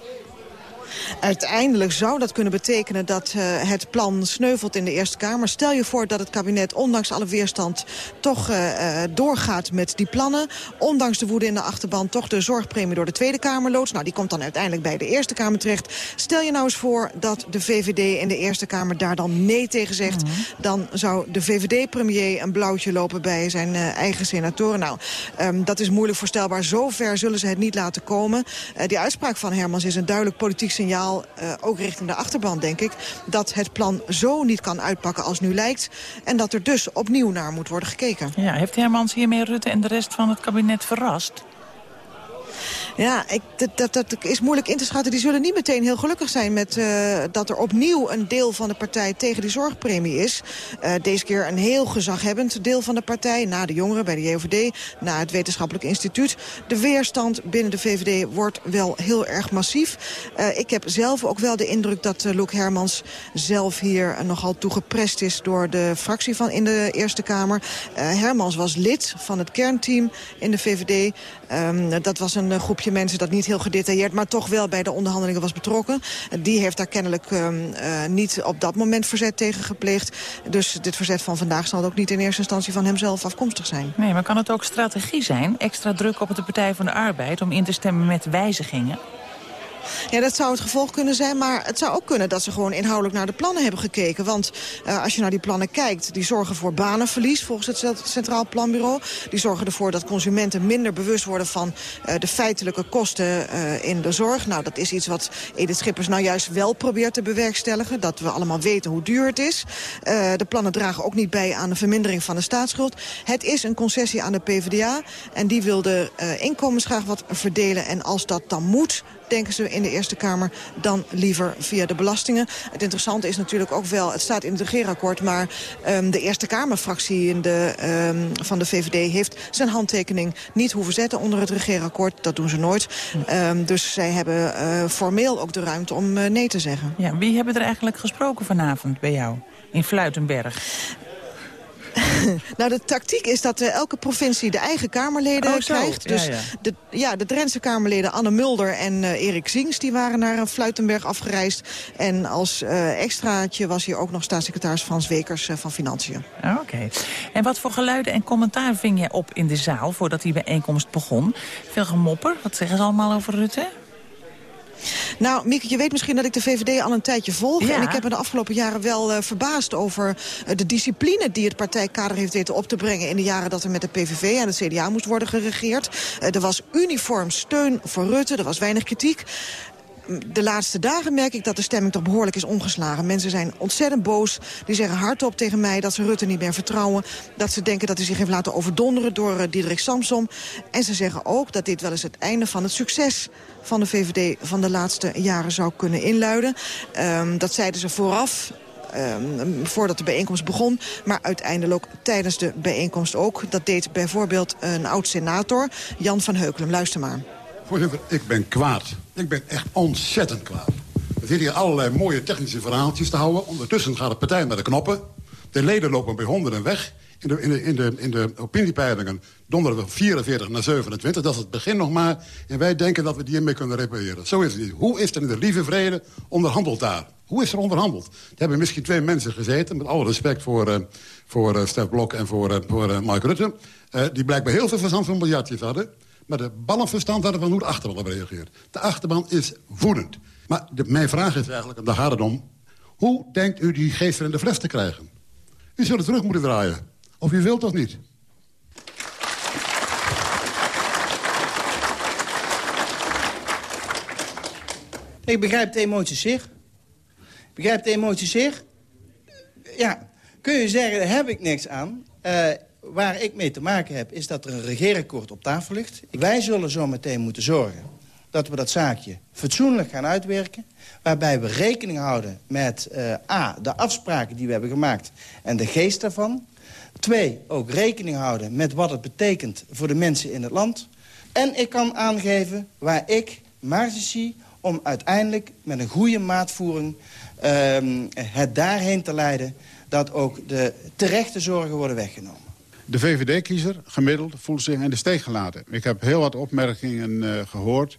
Uiteindelijk zou dat kunnen betekenen dat eh, het plan sneuvelt in de Eerste Kamer. Stel je voor dat het kabinet, ondanks alle weerstand, toch eh, eh, doorgaat met die plannen. Ondanks de woede in de achterban toch de zorgpremie door de Tweede Kamer loods. Nou, die komt dan uiteindelijk bij de Eerste Kamer terecht. Stel je nou eens voor dat de VVD in de Eerste Kamer daar dan nee tegen zegt. Dan zou de VVD-premier een blauwtje lopen bij zijn eigen senatoren. Nou, ehm, dat is moeilijk voorstelbaar. Zover zullen ze het niet laten komen. Die uitspraak van Hermans is een duidelijk politiek signaal, eh, ook richting de achterban, denk ik, dat het plan zo niet kan uitpakken als nu lijkt. En dat er dus opnieuw naar moet worden gekeken. Ja, heeft Hermans hiermee Rutte en de rest van het kabinet verrast? Ja, ik, dat, dat, is moeilijk in te schatten. Die zullen niet meteen heel gelukkig zijn met eh, dat er opnieuw een deel van de partij tegen die zorgpremie is. Eh, deze keer een heel gezaghebbend deel van de partij. Na de jongeren bij de JOVD, na het wetenschappelijk instituut. De weerstand binnen de VVD wordt wel heel erg massief. Eh, ik heb zelf ook wel de indruk dat Loek Hermans zelf hier nogal toegeprest is door de fractie van in de Eerste Kamer. Hermans was lid van het kernteam in de VVD. Ehm, dat was een eh, groepje mensen dat niet heel gedetailleerd... maar toch wel bij de onderhandelingen was betrokken. Eh, die heeft daar kennelijk ehm, eh, niet op dat moment verzet tegen gepleegd. Dus dit verzet van vandaag zal ook niet in eerste instantie van hemzelf afkomstig zijn. Nee, maar kan het ook strategie zijn? Extra druk op de Partij van de Arbeid om in te stemmen met wijzigingen? Ja, dat zou het gevolg kunnen zijn, maar het zou ook kunnen dat ze gewoon inhoudelijk naar de plannen hebben gekeken. Want uh, als je naar die plannen kijkt, die zorgen voor banenverlies volgens het Centraal Planbureau. Die zorgen ervoor dat consumenten minder bewust worden van uh, de feitelijke kosten uh, in de zorg. Nou, dat is iets wat Edith Schippers nou juist wel probeert te bewerkstelligen. Dat we allemaal weten hoe duur het is. de plannen dragen ook niet bij aan de vermindering van de staatsschuld. Het is een concessie aan de PvdA en die wil de inkomens graag wat verdelen. En als dat dan moet, denken ze in de Eerste Kamer, dan liever via de belastingen. Het interessante is natuurlijk ook wel, het staat in het regeerakkoord... maar ehm, de Eerste Kamerfractie in de, ehm, van de VVD heeft zijn handtekening niet hoeven zetten onder het regeerakkoord. Dat doen ze nooit. Ehm, dus zij hebben eh, formeel ook de ruimte om eh, nee te zeggen. Ja, wie hebben er eigenlijk gesproken vanavond bij jou in Fluitenberg? nou, de tactiek is dat eh, elke provincie de eigen Kamerleden Oh, krijgt. Dus ja. De, ja, de Drentse Kamerleden Anne Mulder en eh, Erik Zings... die waren naar eh, Fluitenberg afgereisd. En als extraatje was hier ook nog staatssecretaris Frans Wekers van Financiën. Ah, Oké. En wat voor geluiden en commentaar ving jij op in de zaal voordat die bijeenkomst begon? Veel gemopper? Wat zeggen ze allemaal over Rutte? Nou, Mieke, je weet misschien dat ik de VVD al een tijdje volg. Ja. En ik heb me de afgelopen jaren wel eh, verbaasd over eh, de discipline... die het partijkader heeft weten op te brengen... in de jaren dat er met de PVV en het CDA moest worden geregeerd. Eh, er was uniform steun voor Rutte, er was weinig kritiek. De laatste dagen merk ik dat de stemming toch behoorlijk is omgeslagen. Mensen zijn ontzettend boos. Die zeggen hardop tegen mij dat ze Rutte niet meer vertrouwen. Dat ze denken dat hij zich heeft laten overdonderen door uh, Diederik Samsom. En ze zeggen ook dat dit wel eens het einde van het succes van de VVD van de laatste jaren zou kunnen inluiden. Um, dat zeiden ze vooraf. Um, voordat de bijeenkomst begon. Maar uiteindelijk tijdens de bijeenkomst ook. Dat deed bijvoorbeeld een oud-senator, Jan van Heukelum. Luister maar. Voorzitter, ik ben kwaad. Ik ben echt ontzettend kwaad. We zitten hier allerlei mooie technische verhaaltjes te houden. Ondertussen gaat de partij naar de knoppen. De leden lopen bij honderden weg. In de, in de, in de, in de opiniepeilingen donderen we 44 naar 27. Dat is het begin nog maar. En wij denken dat we die hiermee kunnen repareren. Zo is het niet. Hoe is er in de lieve vrede onderhandeld daar? Hoe is er onderhandeld? Er hebben misschien twee mensen gezeten... met alle respect voor, uh, voor uh, Stef Blok en voor, uh, voor Mark Rutte... Die blijkbaar heel veel verstand van miljardjes hadden... maar de ballenverstand hadden van hoe de achterban hebben reageerd. De achterban is woedend. Maar de, mijn vraag is eigenlijk, en daar gaat het om... hoe denkt u die geesten in de fles te krijgen? U zult het terug moeten draaien. Of u wilt toch niet? Ik begrijp de emoties zeer. Ik begrijp de emoties zeer. Ja, kun je zeggen, daar heb ik niks aan. Uh, waar ik mee te maken heb, is dat er een regeerakkoord op tafel ligt. Wij zullen zo meteen moeten zorgen dat we dat zaakje fatsoenlijk gaan uitwerken. Waarbij we rekening houden met uh, A, de afspraken die we hebben gemaakt en de geest daarvan. Twee, ook rekening houden met wat het betekent voor de mensen in het land. En ik kan aangeven waar ik marge zie om uiteindelijk met een goede maatvoering uh, het daarheen te leiden... dat ook de terechte zorgen worden weggenomen. De VVD-kiezer, gemiddeld, voelt zich in de steek gelaten. Ik heb heel wat opmerkingen uh, gehoord.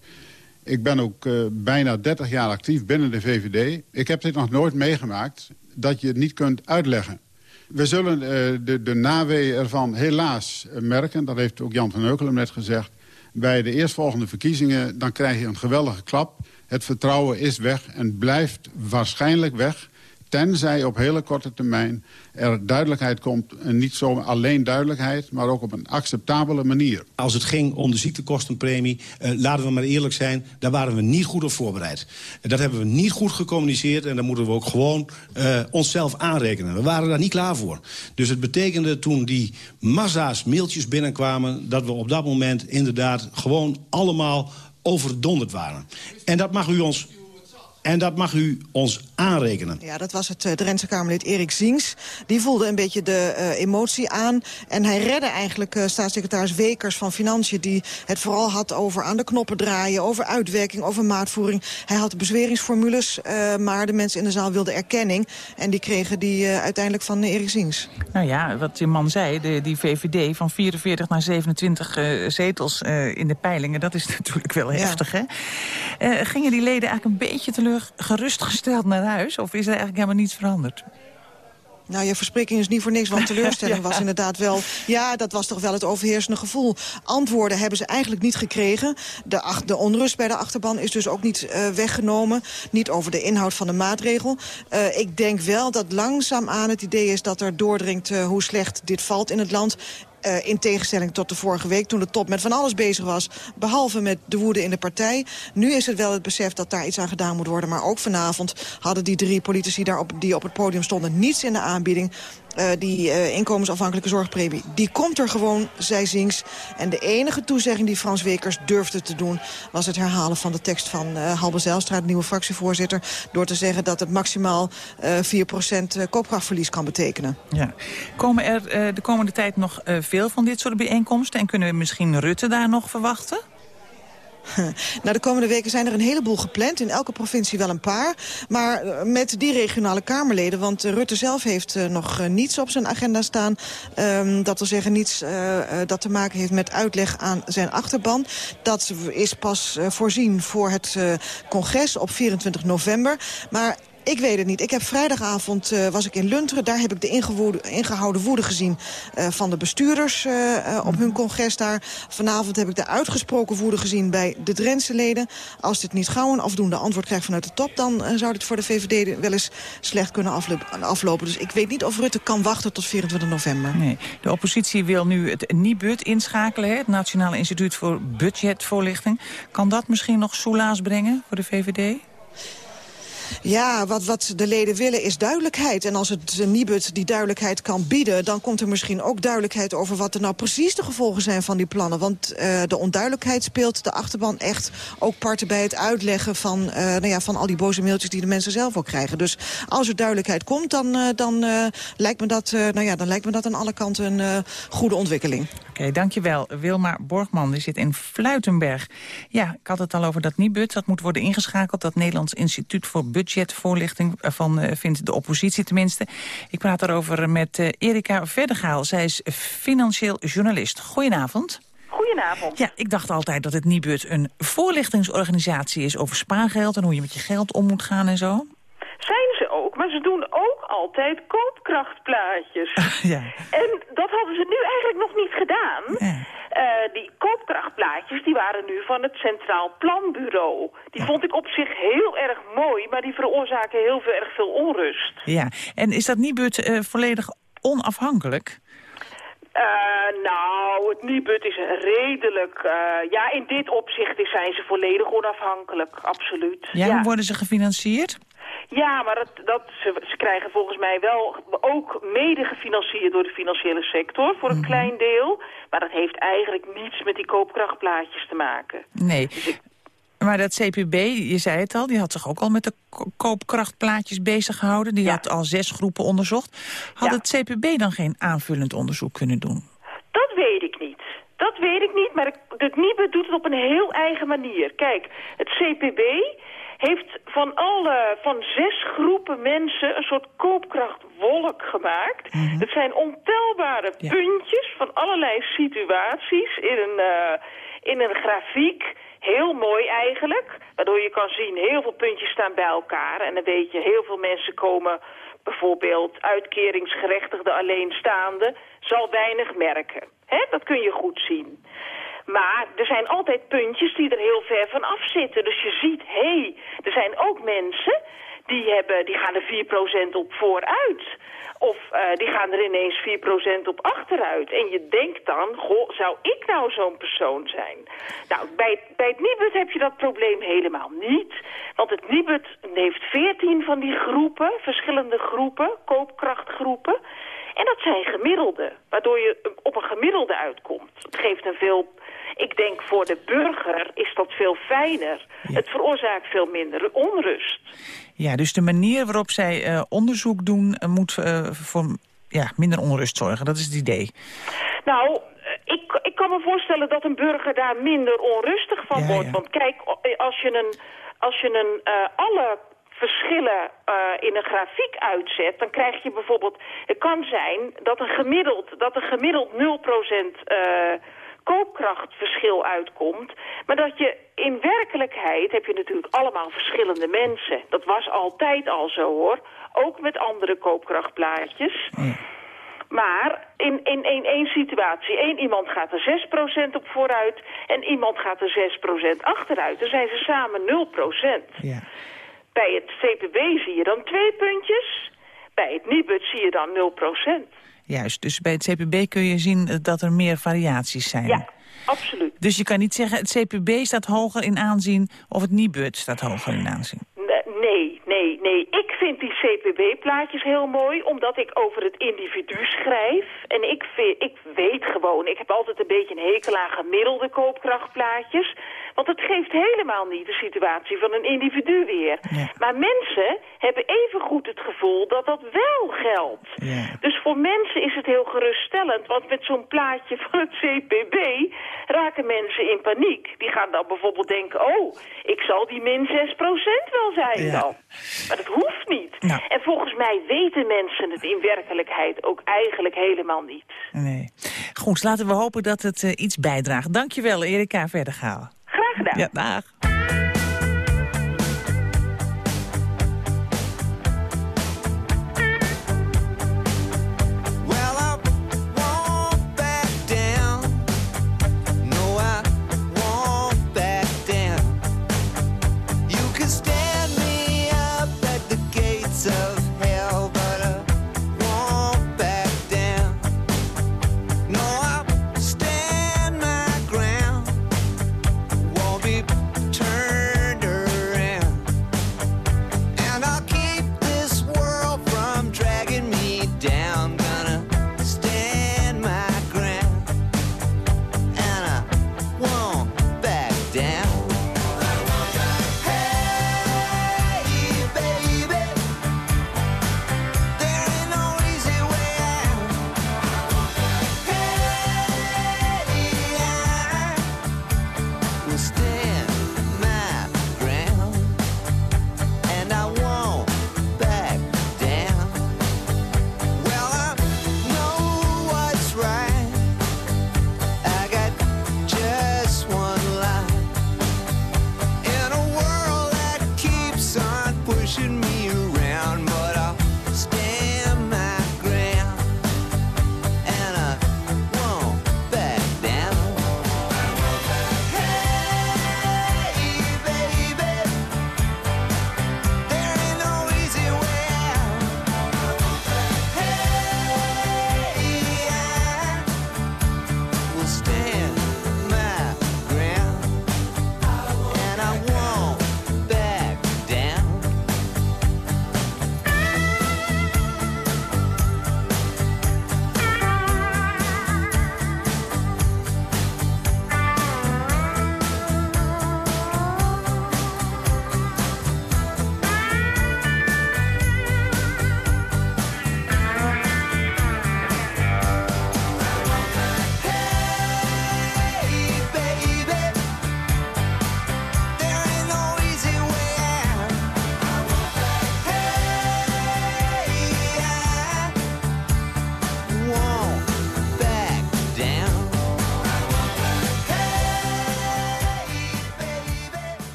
Ik ben ook uh, bijna 30 jaar actief binnen de VVD. Ik heb dit nog nooit meegemaakt dat je het niet kunt uitleggen. We zullen uh, de, de naweeën ervan helaas merken. Dat heeft ook Jan van Heukelum net gezegd. Bij de eerstvolgende verkiezingen dan krijg je een geweldige klap. Het vertrouwen is weg en blijft waarschijnlijk weg tenzij op hele korte termijn er duidelijkheid komt. En niet zo alleen duidelijkheid, maar ook op een acceptabele manier. Als het ging om de ziektekostenpremie, uh, laten we maar eerlijk zijn... daar waren we niet goed op voorbereid. Dat hebben we niet goed gecommuniceerd en daar moeten we ook gewoon uh, onszelf aanrekenen. We waren daar niet klaar voor. Dus het betekende toen die massa's mailtjes binnenkwamen... dat we op dat moment inderdaad gewoon allemaal overdonderd waren. En dat mag u ons en dat mag u ons aanrekenen. Ja, dat was het uh, Drentse Kamerlid Erik Ziens. Die voelde een beetje de uh, emotie aan. En hij redde eigenlijk uh, staatssecretaris Wekers van Financiën... die het vooral had over aan de knoppen draaien... over uitwerking, over maatvoering. Hij had bezweringsformules, maar de mensen in de zaal wilden erkenning. En die kregen die uiteindelijk van Erik Ziens. Nou ja, wat die man zei, de, die VVD van 44 naar 27 zetels in de peilingen... dat is natuurlijk wel heftig, ja. hè? gingen die leden eigenlijk een beetje teleur gerustgesteld naar huis? Of is er eigenlijk helemaal niets veranderd? Nou, je verspreking is niet voor niks, want teleurstelling ja. was inderdaad wel... Ja, dat was toch wel het overheersende gevoel. Antwoorden hebben ze eigenlijk niet gekregen. De, de onrust bij de achterban is dus ook niet uh, weggenomen. Niet over de inhoud van de maatregel. Uh, ik denk wel dat langzaamaan het idee is dat er doordringt... Uh, hoe slecht dit valt in het land. Uh, in tegenstelling tot de vorige week, toen de top met van alles bezig was. Behalve met de woede in de partij. Nu is het wel het besef dat daar iets aan gedaan moet worden. Maar ook vanavond hadden die drie politici daar op, die op het podium stonden niets in de aanbieding. Eh, die eh, inkomensafhankelijke zorgpremie, die komt er gewoon, zei Zinks. En de enige toezegging die Frans Wekers durfde te doen... was het herhalen van de tekst van uh, Halbe Zijlstra, de nieuwe fractievoorzitter... door te zeggen dat het maximaal uh, 4% koopkrachtverlies kan betekenen. Ja. Komen er de komende tijd nog veel van dit soort bijeenkomsten... en kunnen we misschien Rutte daar nog verwachten? Nou, de komende weken zijn er een heleboel gepland. In elke provincie wel een paar. Maar uh, met die regionale Kamerleden. Want Rutte zelf heeft uh, nog niets op zijn agenda staan. Um, dat wil zeggen niets dat te maken heeft met uitleg aan zijn achterban. Dat is pas voorzien voor het congres op 24 november. Maar ik weet het niet. Ik heb vrijdagavond uh, was ik in Lunteren. Daar heb ik de ingehouden woede gezien uh, van de bestuurders uh, op hun congres daar. Vanavond heb ik de uitgesproken woede gezien bij de Drentse leden. Als dit niet gauw een afdoende antwoord krijgt vanuit de top... dan zou dit voor de VVD wel eens slecht kunnen aflopen. Dus ik weet niet of Rutte kan wachten tot 24 november. Nee. De oppositie wil nu het NIBUD inschakelen, hè? het Nationale Instituut voor Budgetvoorlichting. Kan dat misschien nog soelaas brengen voor de VVD? Ja, wat, wat de leden willen is duidelijkheid. En als het Nibud die duidelijkheid kan bieden... dan komt er misschien ook duidelijkheid over wat er nou precies de gevolgen zijn van die plannen. Want uh, de onduidelijkheid speelt de achterban echt ook parten bij het uitleggen van, uh, nou ja, van al die boze mailtjes die de mensen zelf ook krijgen. Dus als er duidelijkheid komt, dan, uh, dan, lijkt, me dat, nou ja, dan lijkt me dat aan alle kanten een goede ontwikkeling. Oké, dankjewel. Wilma Borgman, die zit in Fluitenberg. Ja, ik had het al over dat Nibud. Dat moet worden ingeschakeld, dat Nederlands Instituut voor budgetvoorlichting van, uh, vindt de oppositie tenminste. Ik praat daarover met uh, Erika Verdegaal. Zij is financieel journalist. Goedenavond. Goedenavond. Ja, ik dacht altijd dat het Nibud een voorlichtingsorganisatie is over spaargeld... en hoe je met je geld om moet gaan en zo. Zijn ze ook, maar ze doen ook altijd koopkrachtplaatjes. ja. En dat hadden ze nu eigenlijk nog niet gedaan. Ja. Uh, die koopkrachtplaatjes die waren nu van het Centraal Planbureau. Die ja. vond ik op zich heel erg mooi, maar die veroorzaken heel veel, erg veel onrust. Ja, en is dat Nibud uh, volledig onafhankelijk? Uh, nou, het Nibud is redelijk... Uh, ja, in dit opzicht zijn ze volledig onafhankelijk, absoluut. Ja, ja. hoe worden ze gefinancierd? Ja, maar dat, dat, ze, ze krijgen volgens mij wel ook mede gefinancierd door de financiële sector voor een mm -hmm. klein deel. Maar dat heeft eigenlijk niets met die koopkrachtplaatjes te maken. Nee. Dus ik... Maar dat CPB, je zei het al, die had zich ook al met de koopkrachtplaatjes bezig gehouden. Die ja. had al zes groepen onderzocht. Had ja. het CPB dan geen aanvullend onderzoek kunnen doen? Dat weet ik niet. Dat weet ik niet, maar het NIBE doet het op een heel eigen manier. Kijk, het CPB heeft van alle, van zes groepen mensen een soort koopkrachtwolk gemaakt. Mm -hmm. Het zijn ontelbare ja. puntjes van allerlei situaties in een, uh, in een grafiek. Heel mooi eigenlijk, waardoor je kan zien heel veel puntjes staan bij elkaar. En dan weet je, heel veel mensen komen bijvoorbeeld uitkeringsgerechtigde alleenstaande, zal weinig merken. He, dat kun je goed zien. Maar er zijn altijd puntjes die er heel ver van af zitten. Dus je ziet, hé, hey, er zijn ook mensen die, hebben, die gaan er 4% op vooruit. Of uh, die gaan er ineens 4% op achteruit. En je denkt dan, goh, zou ik nou zo'n persoon zijn? Nou, bij, bij het Nibud heb je dat probleem helemaal niet. Want het Nibud heeft 14 van die groepen, verschillende groepen, koopkrachtgroepen. En dat zijn gemiddelde, waardoor je op een gemiddelde uitkomt. Het geeft een veel... Ik denk voor de burger is dat veel fijner. Ja. Het veroorzaakt veel minder onrust. Ja, dus de manier waarop zij uh, onderzoek doen... Uh, moet uh, voor ja, minder onrust zorgen. Dat is het idee. Nou, ik, ik kan me voorstellen dat een burger daar minder onrustig van ja, wordt. Ja. Want kijk, als je een, als je een alle verschillen in een grafiek uitzet, dan krijg je bijvoorbeeld... Het kan zijn dat een gemiddeld, dat een gemiddeld 0% uh, koopkrachtverschil uitkomt. Maar dat je in werkelijkheid heb je natuurlijk allemaal verschillende mensen. Dat was altijd al zo hoor. Ook met andere koopkrachtplaatjes. Maar in, in, in één situatie, één iemand gaat er 6% op vooruit en iemand gaat er 6% achteruit. Dan zijn ze samen 0%. Ja. Bij het CPB zie je dan twee puntjes. Bij het NIBUD zie je dan 0%. Juist, dus bij het CPB kun je zien dat er meer variaties zijn. Ja, absoluut. Dus je kan niet zeggen het CPB staat hoger in aanzien of het NIBUD staat hoger in aanzien. Nee, nee, nee. Ik vind die CPB-plaatjes heel mooi, omdat ik over het individu schrijf. En ik, vind, ik weet gewoon, ik heb altijd een beetje een hekel aan gemiddelde koopkrachtplaatjes. Want het geeft helemaal niet de situatie van een individu weer. Maar mensen hebben evengoed het gevoel dat dat wel geldt. Dus voor mensen is het heel geruststellend. Want met zo'n plaatje van het CPB raken mensen in paniek. Die gaan dan bijvoorbeeld denken, oh, ik zal die min 6% wel zijn Ja. dan. Maar dat hoeft niet. En volgens mij weten mensen het in werkelijkheid ook eigenlijk helemaal niet. Nee. Goed, laten we hopen dat het eh, iets bijdraagt. Dankjewel, Erika Verdergaal. Ja, dag.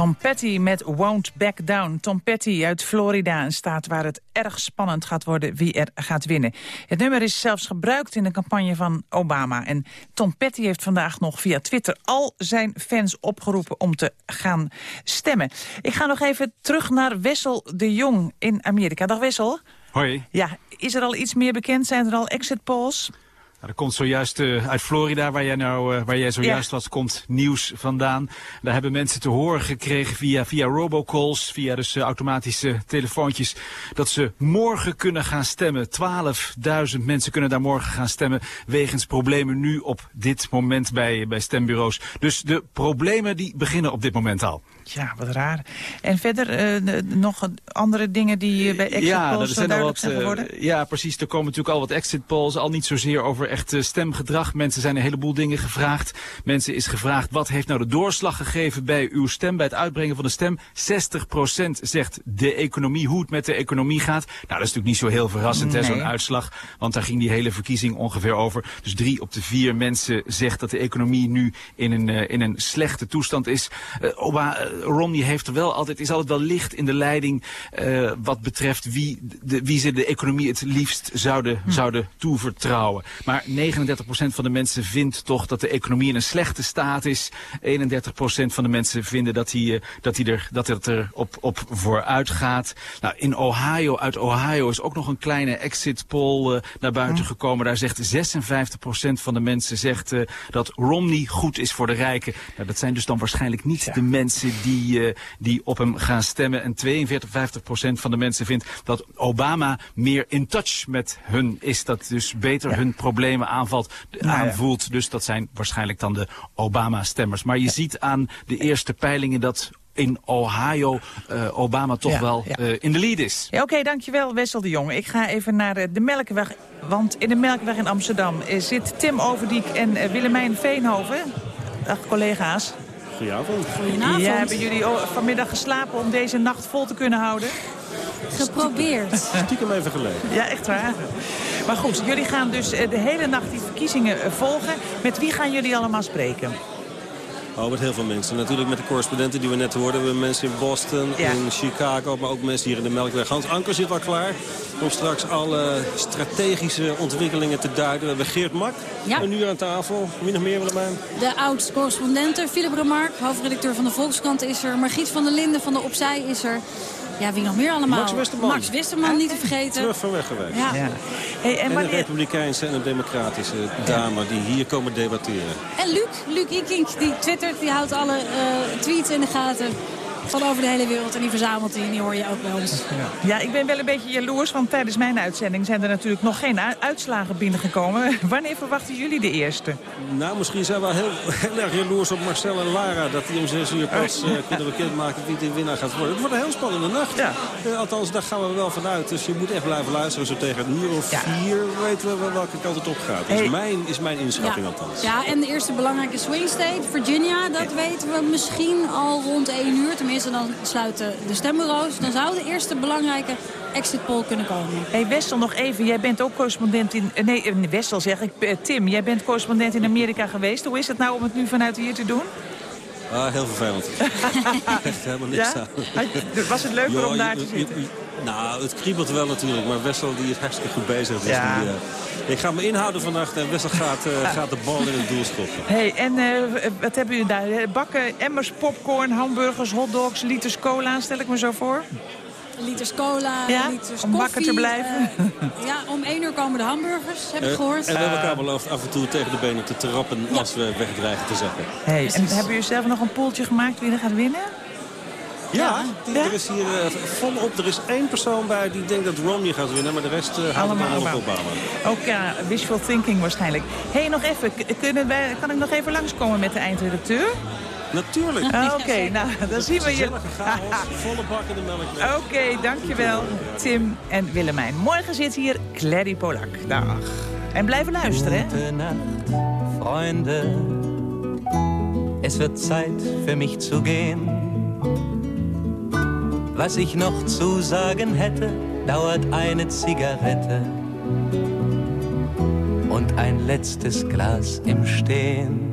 Tom Petty met Won't Back Down. Tom Petty uit Florida, een staat waar het erg spannend gaat worden wie er gaat winnen. Het nummer is zelfs gebruikt in de campagne van Obama. En Tom Petty heeft vandaag nog via Twitter al zijn fans opgeroepen om te gaan stemmen. Ik ga nog even terug naar Wessel de Jong in Amerika. Dag Wessel. Hoi. Ja, is er al iets meer bekend? Zijn er al exit polls? Nou, er komt zojuist eh, uit Florida, waar jij, nou, eh, waar jij zojuist was, komt nieuws vandaan. Daar hebben mensen te horen gekregen via, via robocalls, via dus eh, automatische telefoontjes, dat ze morgen kunnen gaan stemmen. 12.000 mensen kunnen daar morgen gaan stemmen, wegens problemen nu op dit moment bij, bij stembureaus. Dus de problemen die beginnen op dit moment al. Ja, wat raar. En verder eh, nog andere dingen die eh, bij exit ja, polls zo zijn duidelijk wat, zijn geworden? eh, ja, precies. Er komen natuurlijk al wat exit polls. Al niet zozeer over echt eh, stemgedrag. Mensen zijn een heleboel dingen gevraagd. Mensen is gevraagd, wat heeft nou de doorslag gegeven bij uw stem, bij het uitbrengen van de stem? 60% zegt de economie, hoe het met de economie gaat. Nou, dat is natuurlijk niet zo heel verrassend, hè, zo'n uitslag. Want daar ging die hele verkiezing ongeveer over. Dus drie op de vier mensen zegt dat de economie nu in een, eh, in een slechte toestand is. Eh, Obama, eh, Romney heeft er wel altijd, is altijd wel licht in de leiding eh, wat betreft wie, de, wie ze de economie het liefst zouden, zouden toevertrouwen. Maar 39% van de mensen vindt toch dat de economie in een slechte staat is. 31% van de mensen vinden dat, hij, eh, dat, hij er, dat het er op, op vooruit gaat. Nou, in Ohio, uit Ohio is ook nog een kleine exit poll eh, naar buiten gekomen. Daar zegt 56% van de mensen zegt, dat Romney goed is voor de rijken. Nou, dat zijn dus dan waarschijnlijk niet de mensen die, eh, die op hem gaan stemmen. En 42, 50 procent van de mensen vindt dat Obama meer in touch met hun is. Dat dus beter hun problemen aanvalt, aanvoelt. Dus dat zijn waarschijnlijk dan de Obama-stemmers. Maar je ziet aan de eerste peilingen dat in Ohio eh, Obama toch Ja, wel ja. eh, in de lead is. Ja, Oké, dankjewel Wessel de Jong. Ik ga even naar de Melkweg. Want in de Melkweg in Amsterdam zit Tim Overdiek en Willemijn Veenhoven. Dag collega's. Goedenavond. Ja, hebben jullie vanmiddag geslapen om deze nacht vol te kunnen houden? Geprobeerd. Stiekem even geleden. Ja, echt waar. Maar goed, jullie gaan dus eh, de hele nacht die verkiezingen eh, volgen. Met wie gaan jullie allemaal spreken? Oh, met heel veel mensen. Natuurlijk met de correspondenten die we net hoorden. We hebben mensen in Boston, in Chicago, maar ook mensen hier in de Melkweg. Hans Anker zit al klaar om straks alle strategische ontwikkelingen te duiden. We hebben Geert Mak, Ja. een uur aan tafel. Wie nog meer, Willemijn? De oud-correspondenten, Philip Remark, hoofdredacteur van de Volkskrant is er. Margriet van der Linden van de Opzij is er. Ja, wie nog meer allemaal? Max Westerman. Max Westerman, niet te vergeten. Terug van weg geweest. Ja. Hey, en en een republikeinse en een democratische dame die hier komen debatteren. En Luc, Luc Ikink, die twittert, die houdt alle eh, tweets in de gaten van over de hele wereld. En die verzamelt die en die hoor je ook bij ons. Ja, ik ben wel een beetje jaloers, want tijdens mijn uitzending zijn er natuurlijk nog geen uitslagen binnengekomen. Wanneer verwachten jullie de eerste? Nou, misschien zijn we wel heel, heel erg jaloers op Marcel en Lara... dat die om zes uur pas eh, kunnen bekendmaken wie de winnaar gaat worden. Het wordt een heel spannende nacht. Eh, althans, daar gaan we wel vanuit. Dus je moet echt blijven luisteren. Zo tegen een uur of vier weten we wel welke kant het op gaat. Hey. mijn, is mijn inschatting althans. Ja, en de eerste belangrijke swing state, Virginia, dat weten we misschien al rond 1 uur. Tenminste, dan sluiten de stembureaus. Dan zou de eerste belangrijke exit poll kunnen komen. Hey Wessel, nog even. Jij bent ook correspondent in... eh, Nee, eh, Wessel zeg ik. eh, Tim, jij bent correspondent in Amerika geweest. Hoe is het nou om het nu vanuit hier te doen? Ah, heel vervelend. echt helemaal niks Ja? aan. Was het leuker om daar je- te zitten? je- Nou, het kriebelt wel natuurlijk. Maar Wessel die is hartstikke goed bezig. Dus Ja. die, eh, ik ga me inhouden vannacht en Wessel gaat, eh, gaat de bal in het doel stoppen. Hey, en eh, wat hebben jullie daar? Bakken, emmers, popcorn, hamburgers, hotdogs, liters cola, stel ik me zo voor? Liters cola, Ja? liters Om wakker te blijven? eh, ja, om 1 uur komen de hamburgers, heb ik Eh, gehoord. en we hebben elkaar beloofd af en toe tegen de benen te trappen als we wegdreigen te zakken. Hey, en hebben jullie zelf nog een poeltje gemaakt wie er gaat winnen? Ja, die- er is hier eh, volop. Er is één persoon bij die denkt dat Romney gaat winnen, maar de rest eh houdt Allemaal Obama. Obama. Ook ja, wishful thinking waarschijnlijk. hey, nog even. Kunnen wij, kan ik nog even langskomen met de eindredacteur? Natuurlijk. Ah, Oké, nou, dan zien we je. Gezellige chaos, volle bak in de melk. Oké, dankjewel Tim en Willemijn. Morgen zit hier Clary Polak. Dag. En blijven luisteren, hè? Gute Nacht, Freunde. Es wird Zeit für mich zu gehen. Was ich noch zu sagen hätte, dauert eine Zigarette und ein letztes Glas im Stehen.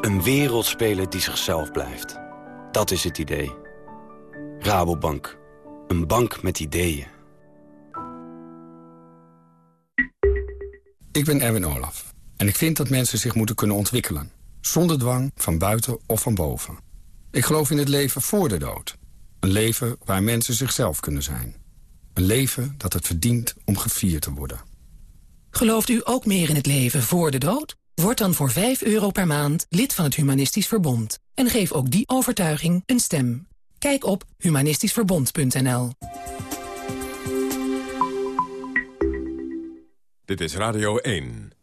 Een wereldspeler die zichzelf blijft. Dat is het idee. Rabobank. Een bank met ideeën. Ik ben Erwin Olaf. En ik vind dat mensen zich moeten kunnen ontwikkelen. Zonder dwang, van buiten of van boven. Ik geloof in het leven voor de dood. Een leven waar mensen zichzelf kunnen zijn. Een leven dat het verdient om gevierd te worden. Gelooft u ook meer in het leven voor de dood? Word dan voor 5 euro per maand lid van het Humanistisch Verbond. En geef ook die overtuiging een stem. Kijk op humanistischverbond.nl Dit is Radio 1.